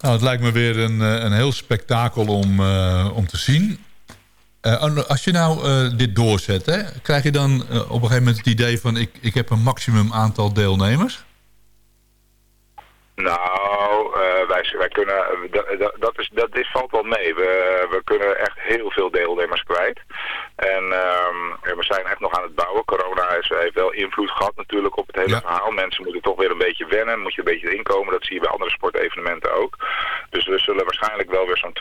Nou, het lijkt me weer een, eh, een heel spektakel om, eh, om te zien. Eh, als je nou dit doorzet, hè, krijg je dan op een gegeven moment het idee van... Ik, ik heb een maximum aantal deelnemers? Nou, wij, wij kunnen, dat, dat, is, dat dit valt wel mee. We, we kunnen echt heel veel deelnemers kwijt. En, ehm, we zijn echt nog aan het bouwen. Corona is, heeft wel invloed gehad natuurlijk op het hele verhaal. Mensen moeten toch weer een beetje wennen, moet je een beetje inkomen. Dat zie je bij andere sportevenementen ook. Dus we zullen waarschijnlijk wel weer zo'n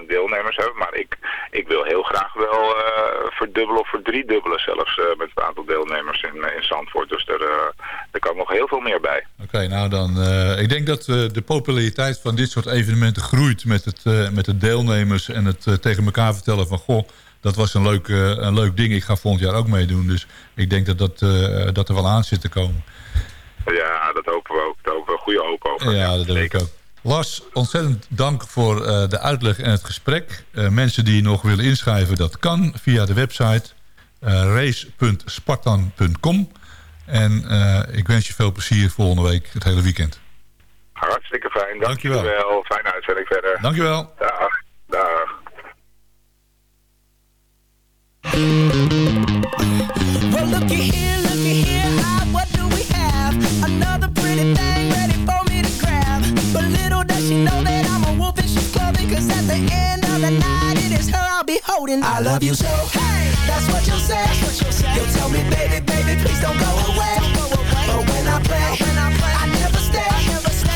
2.500 deelnemers hebben. Maar ik, ik wil heel graag wel eh, verdubbelen of verdriedubbelen zelfs eh, met het aantal deelnemers in, eh, in Zandvoort. Dus er, eh, er kan nog heel veel meer bij. Oké, nou dan... ik denk dat de populariteit van dit soort evenementen groeit... met het, met de deelnemers en het tegen elkaar vertellen van... goh, dat was een leuk, eh, een leuk ding, ik ga volgend jaar ook meedoen. Dus ik denk dat, dat, eh, dat er wel aan zit te komen. Ja, dat hopen we ook. Daar hopen we goede hoop over. Ja, dat denk ik ook. Lars, ontzettend dank voor eh, de uitleg en het gesprek. Eh, mensen die nog willen inschrijven, dat kan via de website race.spartan.com. En ik wens je veel plezier volgende week, het hele weekend. Hartstikke fijn. Dankjewel. Dankjewel. Fijne uitzending verder. Dankjewel. Dag. Dag. Well, looky here, looky here, what do we have? Another pretty thing ready for me to grab. But little does she know that I'm a wolf in sheep's clothing. Cause at the end of the night, it is her I'll be holding. I love you so. Hey, that's what you'll say. You'll tell me, baby, baby, please don't go away. But when I play, I, never stay.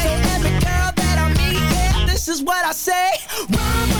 So every girl that I meet, this is what I say.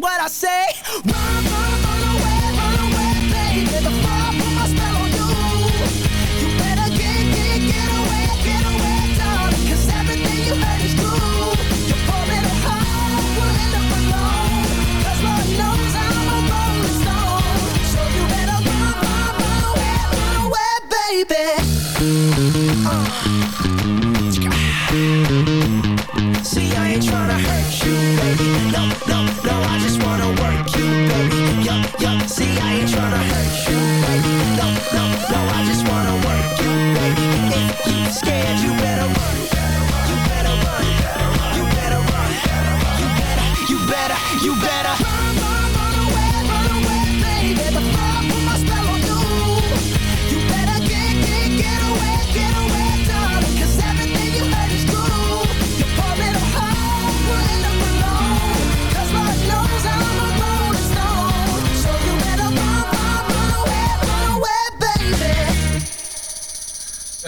what I say. Run, run,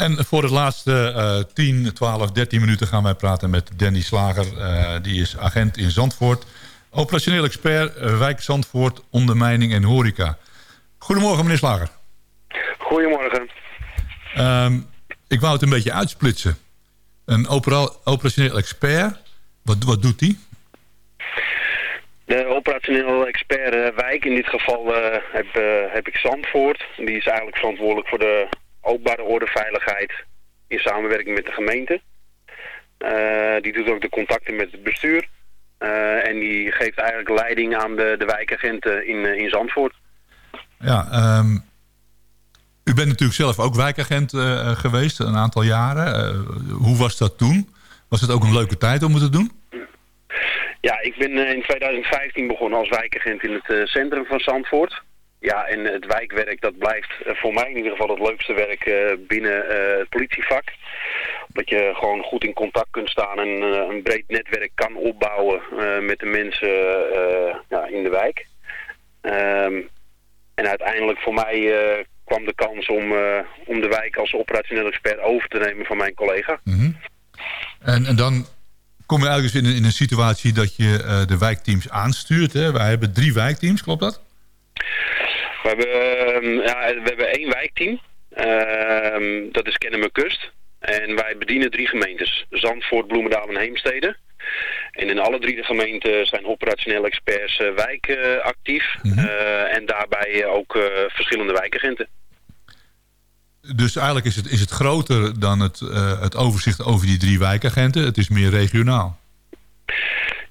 En voor de laatste eh 10, 12, 13 minuten gaan wij praten met Danny Slager. Eh, die is agent in Zandvoort. Operationeel expert eh, wijk Zandvoort, ondermijning en horeca. Goedemorgen meneer Slager. Goedemorgen. Ehm, ik wou het een beetje uitsplitsen. Een opera operationeel expert, wat, wat doet die? De operationeel expert eh, wijk, in dit geval heb, heb ik Zandvoort. Die is eigenlijk verantwoordelijk voor de openbare orde veiligheid in samenwerking met de gemeente. Eh, die doet ook de contacten met het bestuur. Eh, en die geeft eigenlijk leiding aan de, de wijkagenten in, eh, in Zandvoort. Ja, ehm, u bent natuurlijk zelf ook wijkagent geweest, een aantal jaren. Hoe was dat toen? Was het ook een leuke tijd om het te doen? Ja, ik ben in 2015 begonnen als wijkagent in het centrum van Zandvoort. Ja, en het wijkwerk dat blijft eh, voor mij in ieder geval het leukste werk eh, binnen eh, het politievak. Dat je gewoon goed in contact kunt staan en een breed netwerk kan opbouwen met de mensen in de wijk. Ehm, en uiteindelijk voor mij kwam de kans om, om de wijk als operationeel expert over te nemen van mijn collega. En, en dan kom je eigenlijk in een, situatie dat je de wijkteams aanstuurt. Hè? Wij hebben drie wijkteams, klopt dat? We hebben, ehm, ja, we hebben één wijkteam. Ehm, dat is Kennemer Kust. En wij bedienen drie gemeentes. Zandvoort, Bloemendaal en Heemstede. En in alle drie de gemeenten zijn operationele experts wijk eh, actief. Eh, en daarbij ook verschillende wijkagenten. Dus eigenlijk is het, is het groter dan het, het overzicht over die drie wijkagenten. Het is meer regionaal.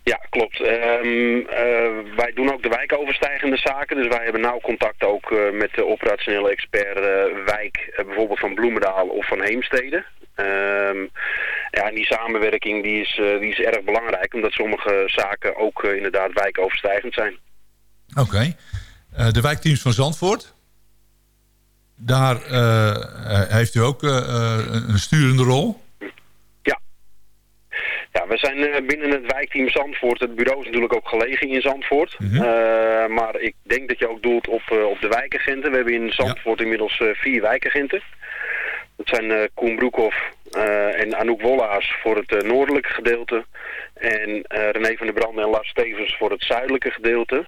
Ja, klopt. Ehm, eh, wij doen ook de wijkoverstijgende zaken. Dus wij hebben nauw contact ook eh, met de operationele expert eh, wijk, bijvoorbeeld van Bloemendaal of van Heemstede. Ehm, ja, en die samenwerking die is, die is erg belangrijk, omdat sommige zaken ook inderdaad wijkoverstijgend zijn. Oké. De wijkteams van Zandvoort. Daar heeft u ook een sturende rol. Ja, we zijn eh, binnen het wijkteam Zandvoort. Het bureau is natuurlijk ook gelegen in Zandvoort. Mhm. Eh, maar ik denk dat je ook doelt op, eh, op de wijkagenten. We hebben in Zandvoort inmiddels vier wijkagenten. Dat zijn Koen Broekhoff en Anouk Wollaars voor het noordelijke gedeelte. En René van der Branden en Lars Stevens voor het zuidelijke gedeelte.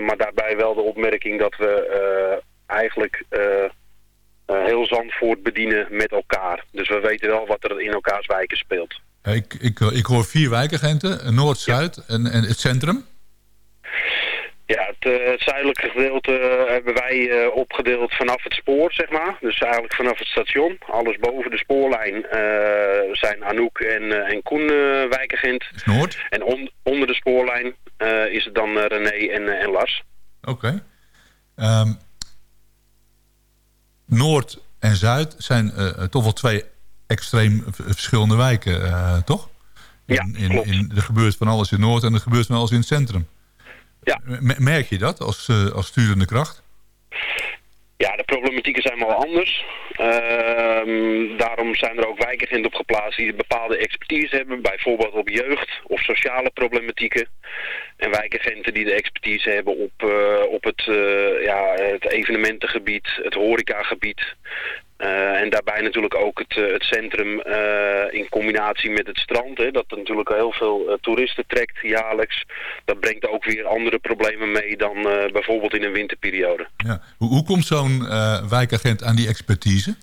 Maar daarbij wel de opmerking dat we eigenlijk heel Zandvoort bedienen met elkaar. Dus we weten wel wat er in elkaars wijken speelt. Ik, ik, ik hoor vier wijkagenten. Noord, Zuid en, en het centrum. Ja, het, eh, het zuidelijke gedeelte eh, hebben wij eh, opgedeeld vanaf het spoor, zeg maar. Dus eigenlijk vanaf het station. Alles boven de spoorlijn eh, zijn Anouk en, eh, en Koen eh, wijkagent. Noord. En on- onder de spoorlijn eh, is het dan eh, René en, eh, en Lars. Oké. Ehm, Noord en Zuid zijn eh, eh, toch wel twee extreem verschillende wijken, eh, toch? In, Ja, in, klopt. in, er gebeurt van alles in Noord en er gebeurt van alles in het centrum. Ja. Merk je dat als, eh, als sturende kracht? Ja, de problematieken zijn wel anders. Ehm, daarom zijn er ook wijkagenten op geplaatst die bepaalde expertise hebben. Bijvoorbeeld op jeugd of sociale problematieken. En wijkagenten die de expertise hebben op, eh, op het, eh, ja, het evenementengebied, het horecagebied. Eh, en daarbij natuurlijk ook het, eh, het centrum eh, in combinatie met het strand. Hè, dat natuurlijk heel veel toeristen trekt jaarlijks. Dat brengt ook weer andere problemen mee dan bijvoorbeeld in een winterperiode. Ja. Hoe, hoe komt zo'n wijkagent aan die expertise?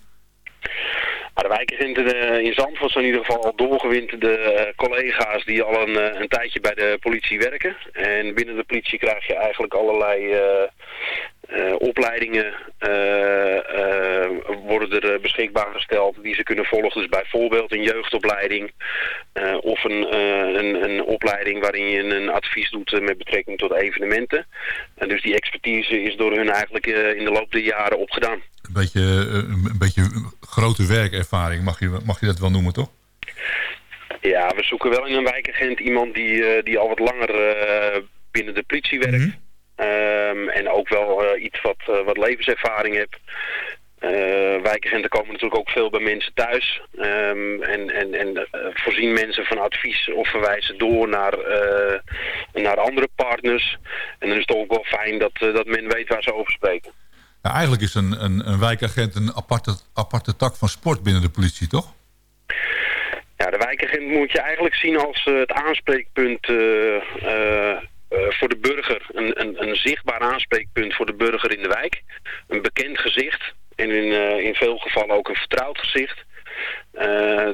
De wijkagenten in Zandvoort zijn in ieder geval al doorgewinterde eh, collega's die al een, eh, een tijdje bij de politie werken. En binnen de politie krijg je eigenlijk allerlei eh, opleidingen worden er beschikbaar gesteld die ze kunnen volgen. Dus bijvoorbeeld een jeugdopleiding of een, een, een opleiding waarin je een advies doet met betrekking tot evenementen. En dus die expertise is door hun eigenlijk in de loop der jaren opgedaan. Een beetje, een beetje grote werkervaring, mag je, mag je dat wel noemen, toch? Ja, we zoeken wel in een wijkagent iemand die, eh, die al wat langer eh, binnen de politie werkt. Ehm, en ook wel eh, iets wat, wat levenservaring heeft. Wijkagenten komen natuurlijk ook veel bij mensen thuis. Ehm, en en, en voorzien mensen van advies of verwijzen door naar, naar andere partners. En dan is het ook wel fijn dat, dat men weet waar ze over spreken. Eigenlijk is een, een, een wijkagent een aparte, aparte tak van sport binnen de politie, toch? Ja, de wijkagent moet je eigenlijk zien als eh, het aanspreekpunt eh, eh, voor de burger. Een, een, een zichtbaar aanspreekpunt voor de burger in de wijk. Een bekend gezicht. En in, in veel gevallen ook een vertrouwd gezicht.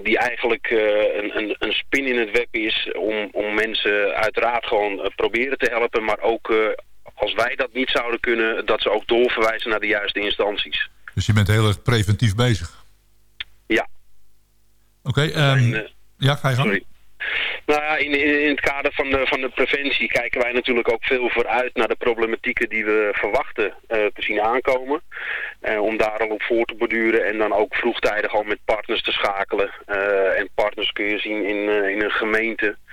die eigenlijk een, een, een spin in het web is om, om mensen uiteraard gewoon proberen te helpen. Maar ook als wij dat niet zouden kunnen, dat ze ook doorverwijzen naar de juiste instanties. Dus je bent heel erg preventief bezig. Ja. Oké, ehm, ja, ga je gang. Sorry. Nou ja, in, in, in het kader van de, van de preventie kijken wij natuurlijk ook veel vooruit naar de problematieken die we verwachten eh, te zien aankomen. Eh, om daar al op voor te borduren en dan ook vroegtijdig al met partners te schakelen. Eh, en partners kun je zien in, eh, in een gemeente, eh,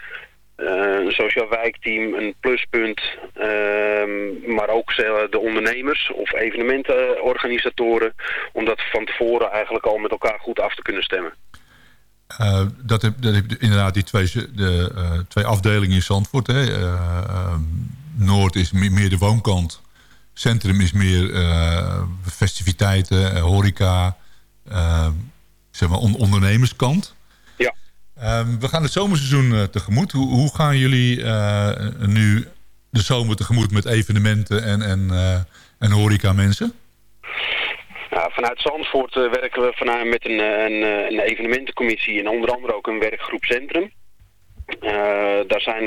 een sociaal wijkteam, een pluspunt, ehm, maar ook ze- de ondernemers of evenementenorganisatoren. Om dat van tevoren eigenlijk al met elkaar goed af te kunnen stemmen. Eh, dat, heb, dat heb inderdaad die twee, de, eh, twee afdelingen in Zandvoort. Hè. Eh, ehm, Noord is meer, de woonkant. Centrum is meer eh, festiviteiten, eh, horeca, eh, zeg maar on- ondernemerskant. Ehm, we gaan het zomerseizoen eh, tegemoet. Hoe, gaan jullie eh, nu de zomer tegemoet met evenementen en, en, eh, en horeca mensen? Nou, vanuit Zandvoort werken we vanuit met een, een, een evenementencommissie en onder andere ook een werkgroep Centrum. Daar zijn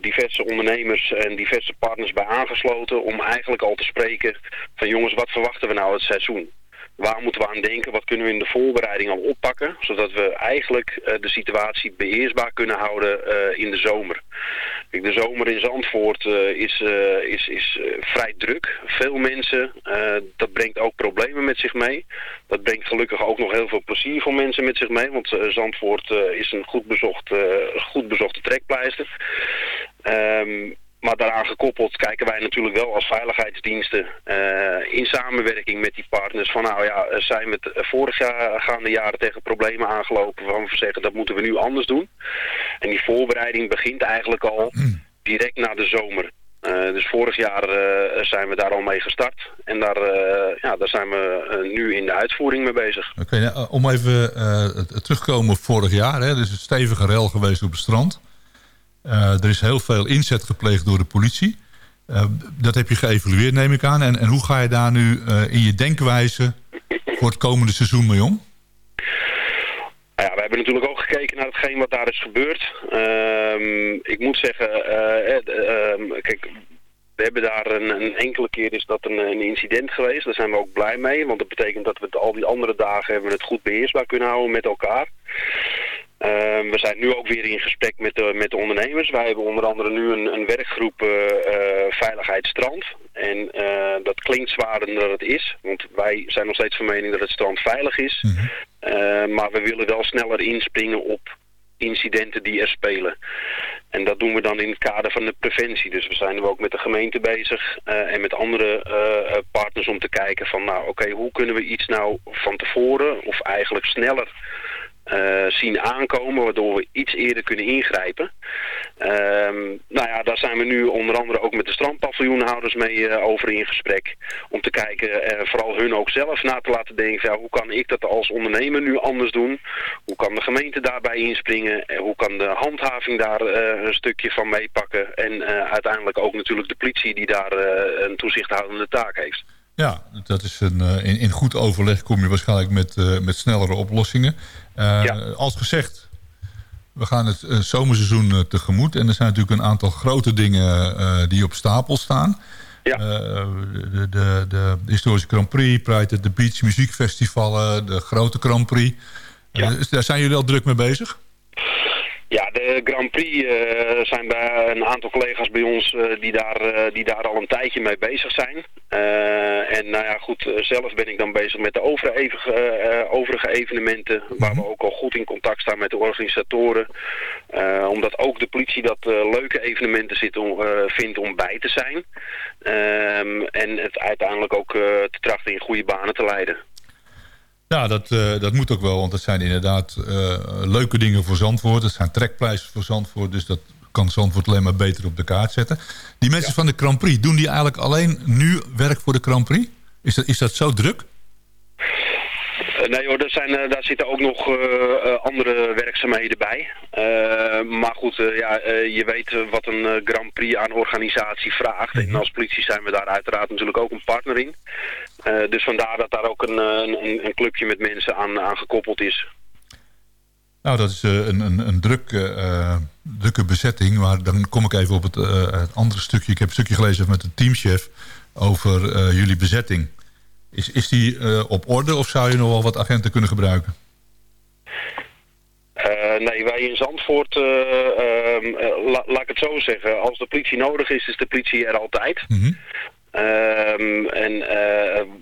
diverse ondernemers en diverse partners bij aangesloten om eigenlijk al te spreken van jongens, wat verwachten we nou het seizoen? Waar moeten we aan denken? Wat kunnen we in de voorbereiding al oppakken? Zodat we eigenlijk eh, de situatie beheersbaar kunnen houden eh, in de zomer. Kijk, de zomer in Zandvoort eh, is, is, is vrij druk. Veel mensen. dat brengt ook problemen met zich mee. Dat brengt gelukkig ook nog heel veel plezier voor mensen met zich mee. Want Zandvoort is een goed, bezocht, goed bezochte trekpleister. Ehm, maar daaraan gekoppeld kijken wij natuurlijk wel als veiligheidsdiensten eh, in samenwerking met die partners van nou ja, eh, zijn we het vorig jaar gaande jaren tegen problemen aangelopen waarvan we zeggen dat moeten we nu anders doen. En die voorbereiding begint eigenlijk al direct na de zomer. Eh, dus vorig jaar eh, zijn we daar al mee gestart. En daar, eh, ja, daar zijn we eh, nu in de uitvoering mee bezig. Oké, nou, eh, om even eh, terugkomen op vorig jaar. Hè, er is een stevige rel geweest op het strand. Eh, er is heel veel inzet gepleegd door de politie. Eh, dat heb je geëvalueerd, neem ik aan. En, en hoe ga je daar nu eh, in je denkwijze voor het komende seizoen mee om? Nou ja, we hebben natuurlijk ook gekeken naar hetgeen wat daar is gebeurd. Ehm, ik moet zeggen, eh, eh, ehm, kijk, we hebben daar een, een enkele keer is dat een, een incident geweest. Daar zijn we ook blij mee, want dat betekent dat we het al die andere dagen hebben het goed beheersbaar kunnen houden met elkaar. Ehm, we zijn nu ook weer in gesprek met de, met de ondernemers. Wij hebben onder andere nu een, een werkgroep eh, eh, Veiligheid Strand. En eh, dat klinkt zwaarder dan het is. Want wij zijn nog steeds van mening dat het strand veilig is. Eh, maar we willen wel sneller inspringen op incidenten die er spelen. En dat doen we dan in het kader van de preventie. Dus we zijn nu ook met de gemeente bezig en met andere partners om te kijken van nou oké, hoe kunnen we iets nou van tevoren of eigenlijk sneller eh, zien aankomen, waardoor we iets eerder kunnen ingrijpen. Ehm, nou ja, daar zijn we nu onder andere ook met de strandpaviljoenhouders mee eh, over in gesprek. Om te kijken, eh, vooral hun ook zelf na te laten denken, ja, hoe kan ik dat als ondernemer nu anders doen? Hoe kan de gemeente daarbij inspringen? En hoe kan de handhaving daar een stukje van meepakken? En uiteindelijk ook natuurlijk de politie die daar een toezichthoudende taak heeft. Ja, dat is een, in, in goed overleg kom je waarschijnlijk met, met snellere oplossingen. Eh, Als gezegd, we gaan het eh, zomerseizoen eh, tegemoet. En er zijn natuurlijk een aantal grote dingen die op stapel staan. Ja. de, de, de, de historische Grand Prix, Pride at the Beach, muziekfestivalen, de grote Grand Prix. Daar zijn jullie al druk mee bezig? Ja, de Grand Prix eh, zijn bij een aantal collega's bij ons eh, die, daar, eh, die daar al een tijdje mee bezig zijn. En nou ja, goed, zelf ben ik dan bezig met de overige, overige evenementen, waar we ook al goed in contact staan met de organisatoren. Omdat ook de politie dat leuke evenementen zit om, vindt om bij te zijn. Ehm, en het uiteindelijk ook te trachten in goede banen te leiden. Ja, dat, eh, dat moet ook wel, want dat zijn inderdaad eh, leuke dingen voor Zandvoort. Dat zijn trekpleisters voor Zandvoort, dus dat kan Zandvoort alleen maar beter op de kaart zetten. Die mensen van de Grand Prix, doen die eigenlijk alleen nu werk voor de Grand Prix? Is dat, is dat zo druk? Nee hoor, er zijn, eh, daar zitten ook nog eh, eh, andere werkzaamheden bij. Maar goed, ja, je weet wat een Grand Prix aan organisatie vraagt. En als politie zijn we daar uiteraard natuurlijk ook een partner in. Dus vandaar dat daar ook een, een, een clubje met mensen aan, aan gekoppeld is. Nou, dat is een, een, een druk, drukke bezetting. Maar dan kom ik even op het, het andere stukje. Ik heb een stukje gelezen met de teamchef over jullie bezetting. Is, is die eh, op orde of zou je nog wel wat agenten kunnen gebruiken? Eh, nee, wij in Zandvoort, eh, ehm, eh, la- laat ik het zo zeggen. Als de politie nodig is, is de politie er altijd. Ehm, en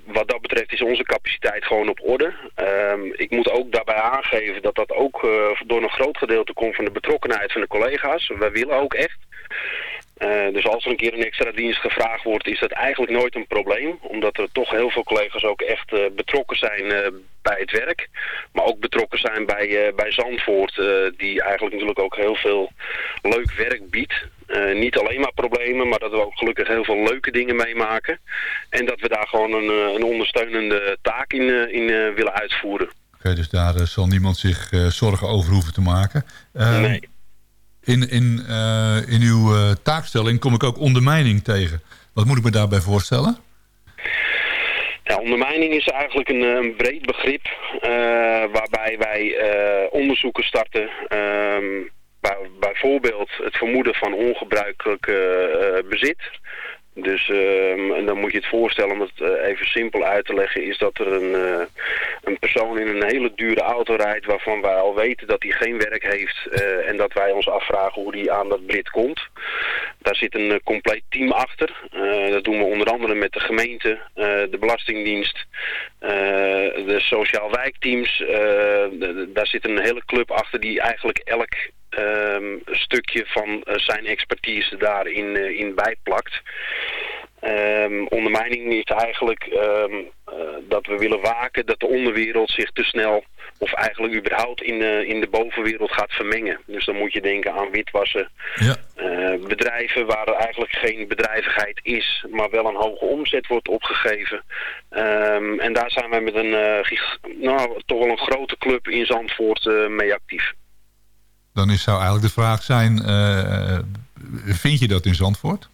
wat dat betreft is onze capaciteit gewoon op orde. Ehm, ik moet ook daarbij aangeven dat dat ook door een groot gedeelte komt van de betrokkenheid van de collega's. Wij willen ook echt. Eh, dus als er een keer een extra dienst gevraagd wordt, is dat eigenlijk nooit een probleem. Omdat er toch heel veel collega's ook echt eh, betrokken zijn eh, bij het werk. Maar ook betrokken zijn bij, bij Zandvoort, die eigenlijk natuurlijk ook heel veel leuk werk biedt. Niet alleen maar problemen, maar dat we ook gelukkig heel veel leuke dingen meemaken. En dat we daar gewoon een, een ondersteunende taak in, in willen uitvoeren. Oké, dus daar zal niemand zich zorgen over hoeven te maken. Ehm, In, in, eh, in uw eh, taakstelling kom ik ook ondermijning tegen. Wat moet ik me daarbij voorstellen? Ja, ondermijning is eigenlijk een, eh, een breed begrip waarbij wij onderzoeken starten. ehm, bij, bijvoorbeeld het vermoeden van ongebruikelijk bezit. Dus ehm, en dan moet je het voorstellen, om het eh, even simpel uit te leggen, is dat er een, eh, een persoon in een hele dure auto rijdt waarvan wij al weten dat hij geen werk heeft eh, en dat wij ons afvragen hoe die aan dat Brit komt. Daar zit een compleet team achter. Dat doen we onder andere met de gemeente, de Belastingdienst, de sociaal wijkteams. Daar zit een hele club achter die eigenlijk elk ehm, stukje van eh, zijn expertise daarin eh, in bijplakt. Ehm, ondermijning is eigenlijk ehm, eh, dat we willen waken dat de onderwereld zich te snel of eigenlijk überhaupt in, de in de bovenwereld gaat vermengen. Dus dan moet je denken aan witwassen. Eh, bedrijven waar er eigenlijk geen bedrijvigheid is, maar wel een hoge omzet wordt opgegeven. En daar zijn wij met een nou, toch wel een grote club in Zandvoort mee actief. Dan is, zou eigenlijk de vraag zijn, eh, vind je dat in Zandvoort?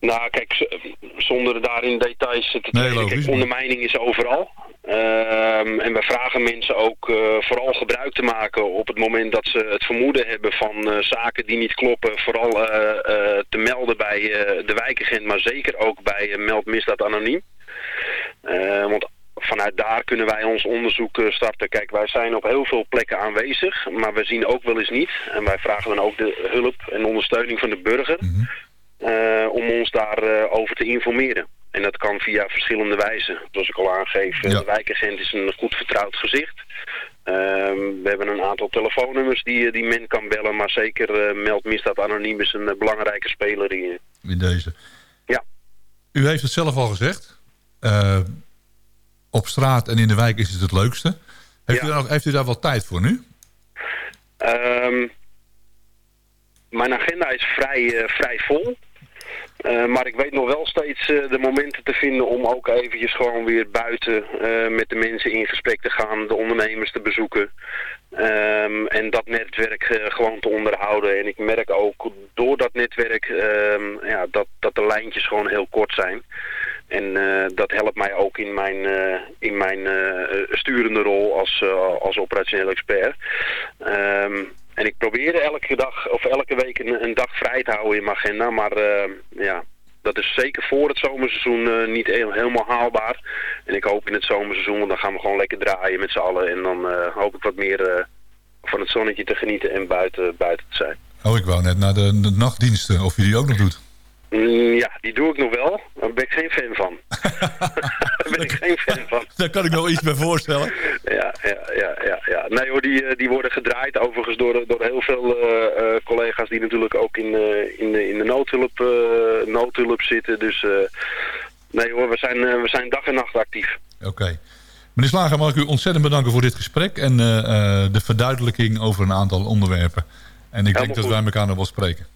Nou, kijk, zonder daar in details te Nee, treden. Kijk, ondermijning is overal. Ehm, en we vragen mensen ook eh, vooral gebruik te maken op het moment dat ze het vermoeden hebben van eh, zaken die niet kloppen. Vooral eh, eh, te melden bij eh, de wijkagent, maar zeker ook bij uh, Meld Misdaad Anoniem. Eh, want vanuit daar kunnen wij ons onderzoek eh, starten. Kijk, wij zijn op heel veel plekken aanwezig, maar we zien ook wel eens niet. En wij vragen dan ook de hulp en ondersteuning van de burger eh, om ons daarover over te informeren. En dat kan via verschillende wijzen. Zoals ik al aangeef, eh, de wijkagent is een goed vertrouwd gezicht. Ehm, we hebben een aantal telefoonnummers die, eh, die men kan bellen, maar zeker eh, Meld Misdaad Anoniem is een eh, belangrijke speler hier. in deze. Ja. U heeft het zelf al gezegd. Op straat en in de wijk is het het leukste. Heeft, u, daar, nog- heeft u daar wel tijd voor nu? Ehm, mijn agenda is vrij, eh, vrij vol. Eh, maar ik weet nog wel steeds eh, de momenten te vinden om ook eventjes gewoon weer buiten met de mensen in gesprek te gaan, de ondernemers te bezoeken. Ehm, en dat netwerk gewoon te onderhouden. En ik merk ook door dat netwerk ehm, ja, dat, dat de lijntjes gewoon heel kort zijn. En eh, dat helpt mij ook in mijn, eh, in mijn eh, sturende rol als, als operationeel expert. Ehm, en ik probeer elke dag of elke week een, een dag vrij te houden in mijn agenda. Maar eh, ja, dat is zeker voor het zomerseizoen niet heel- helemaal haalbaar. En ik hoop in het zomerseizoen, want dan gaan we gewoon lekker draaien met z'n allen. En dan hoop ik wat meer van het zonnetje te genieten en buiten, buiten te zijn. Oh, ik wou net naar de, nachtdiensten. Of u die ook nog doet. Mm, ja, die doe ik nog wel. Daar ben ik geen fan van. Daar ben ik geen fan van. Daar kan ik nog iets bij voorstellen. Ja, ja, ja, ja, ja. Nee hoor, die, eh, die worden gedraaid overigens door, door heel veel eh, eh, collega's die natuurlijk ook in, eh, in, de, in de noodhulp, eh, noodhulp zitten. Dus eh, nee hoor, we zijn, eh, we zijn dag en nacht actief. Oké. Meneer Slager, mag ik u ontzettend bedanken voor dit gesprek... en eh, eh, de verduidelijking over een aantal onderwerpen. En ik denk dat goed. wij elkaar nog wel spreken.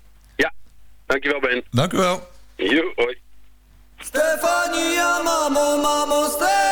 Dankjewel, Ben. Dankjewel. Joe, hoi. Stefania, mamo, mamo, Stefania.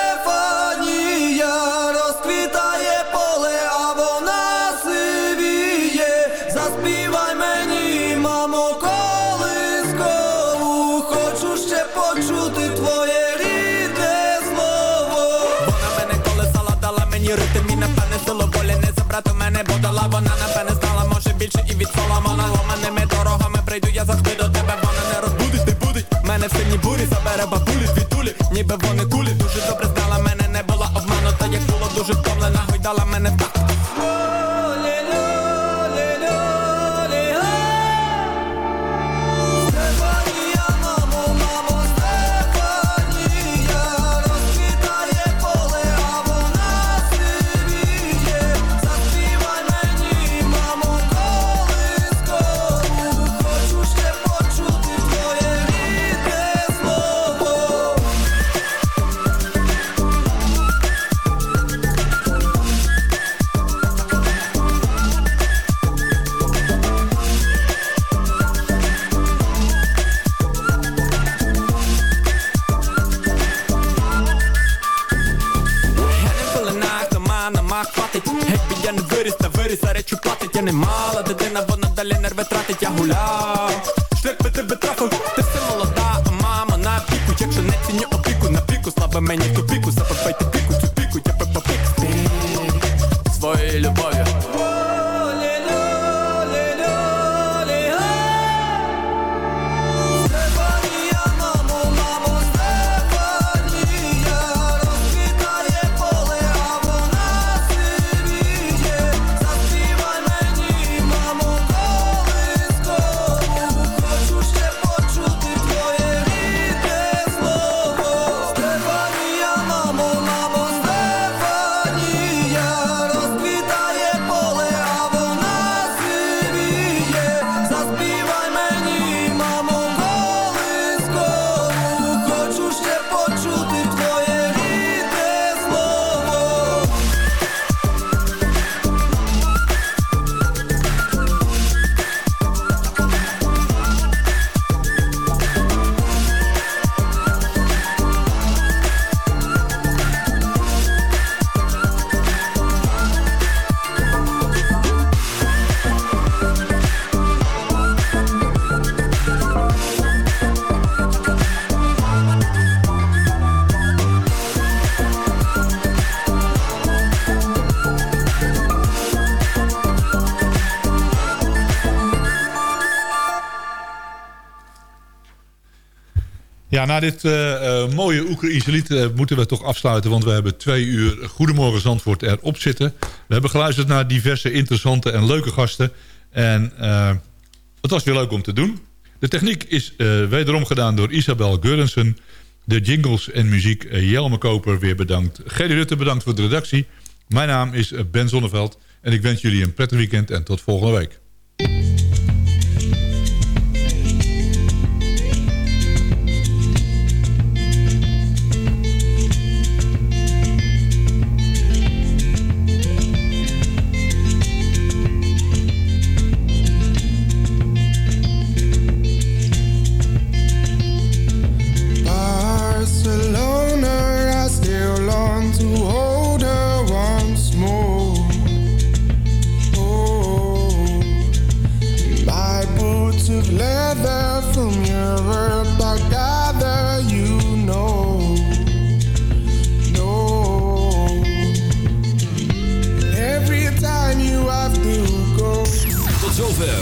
Я завжди до тебе, вона не розбудить, не будить Мене в сильній бурі забере бабулі, звідулі, ніби вони кулі. Дуже добре знала мене, не була обманута, як було дуже втомлена, гойдала мене так Na dit eh, eh, mooie Oekraïnse lied eh, moeten we toch afsluiten... want we hebben twee uur Goedemorgen Zandvoort erop zitten. We hebben geluisterd naar diverse interessante en leuke gasten. En eh, het was weer leuk om te doen. De techniek is wederom gedaan door Isabel Geurensen. De jingles en muziek Jelme Koper weer bedankt. Gerry Rutte bedankt voor de redactie. Mijn naam is Ben Zonneveld. En ik wens jullie een prettig weekend en tot volgende week.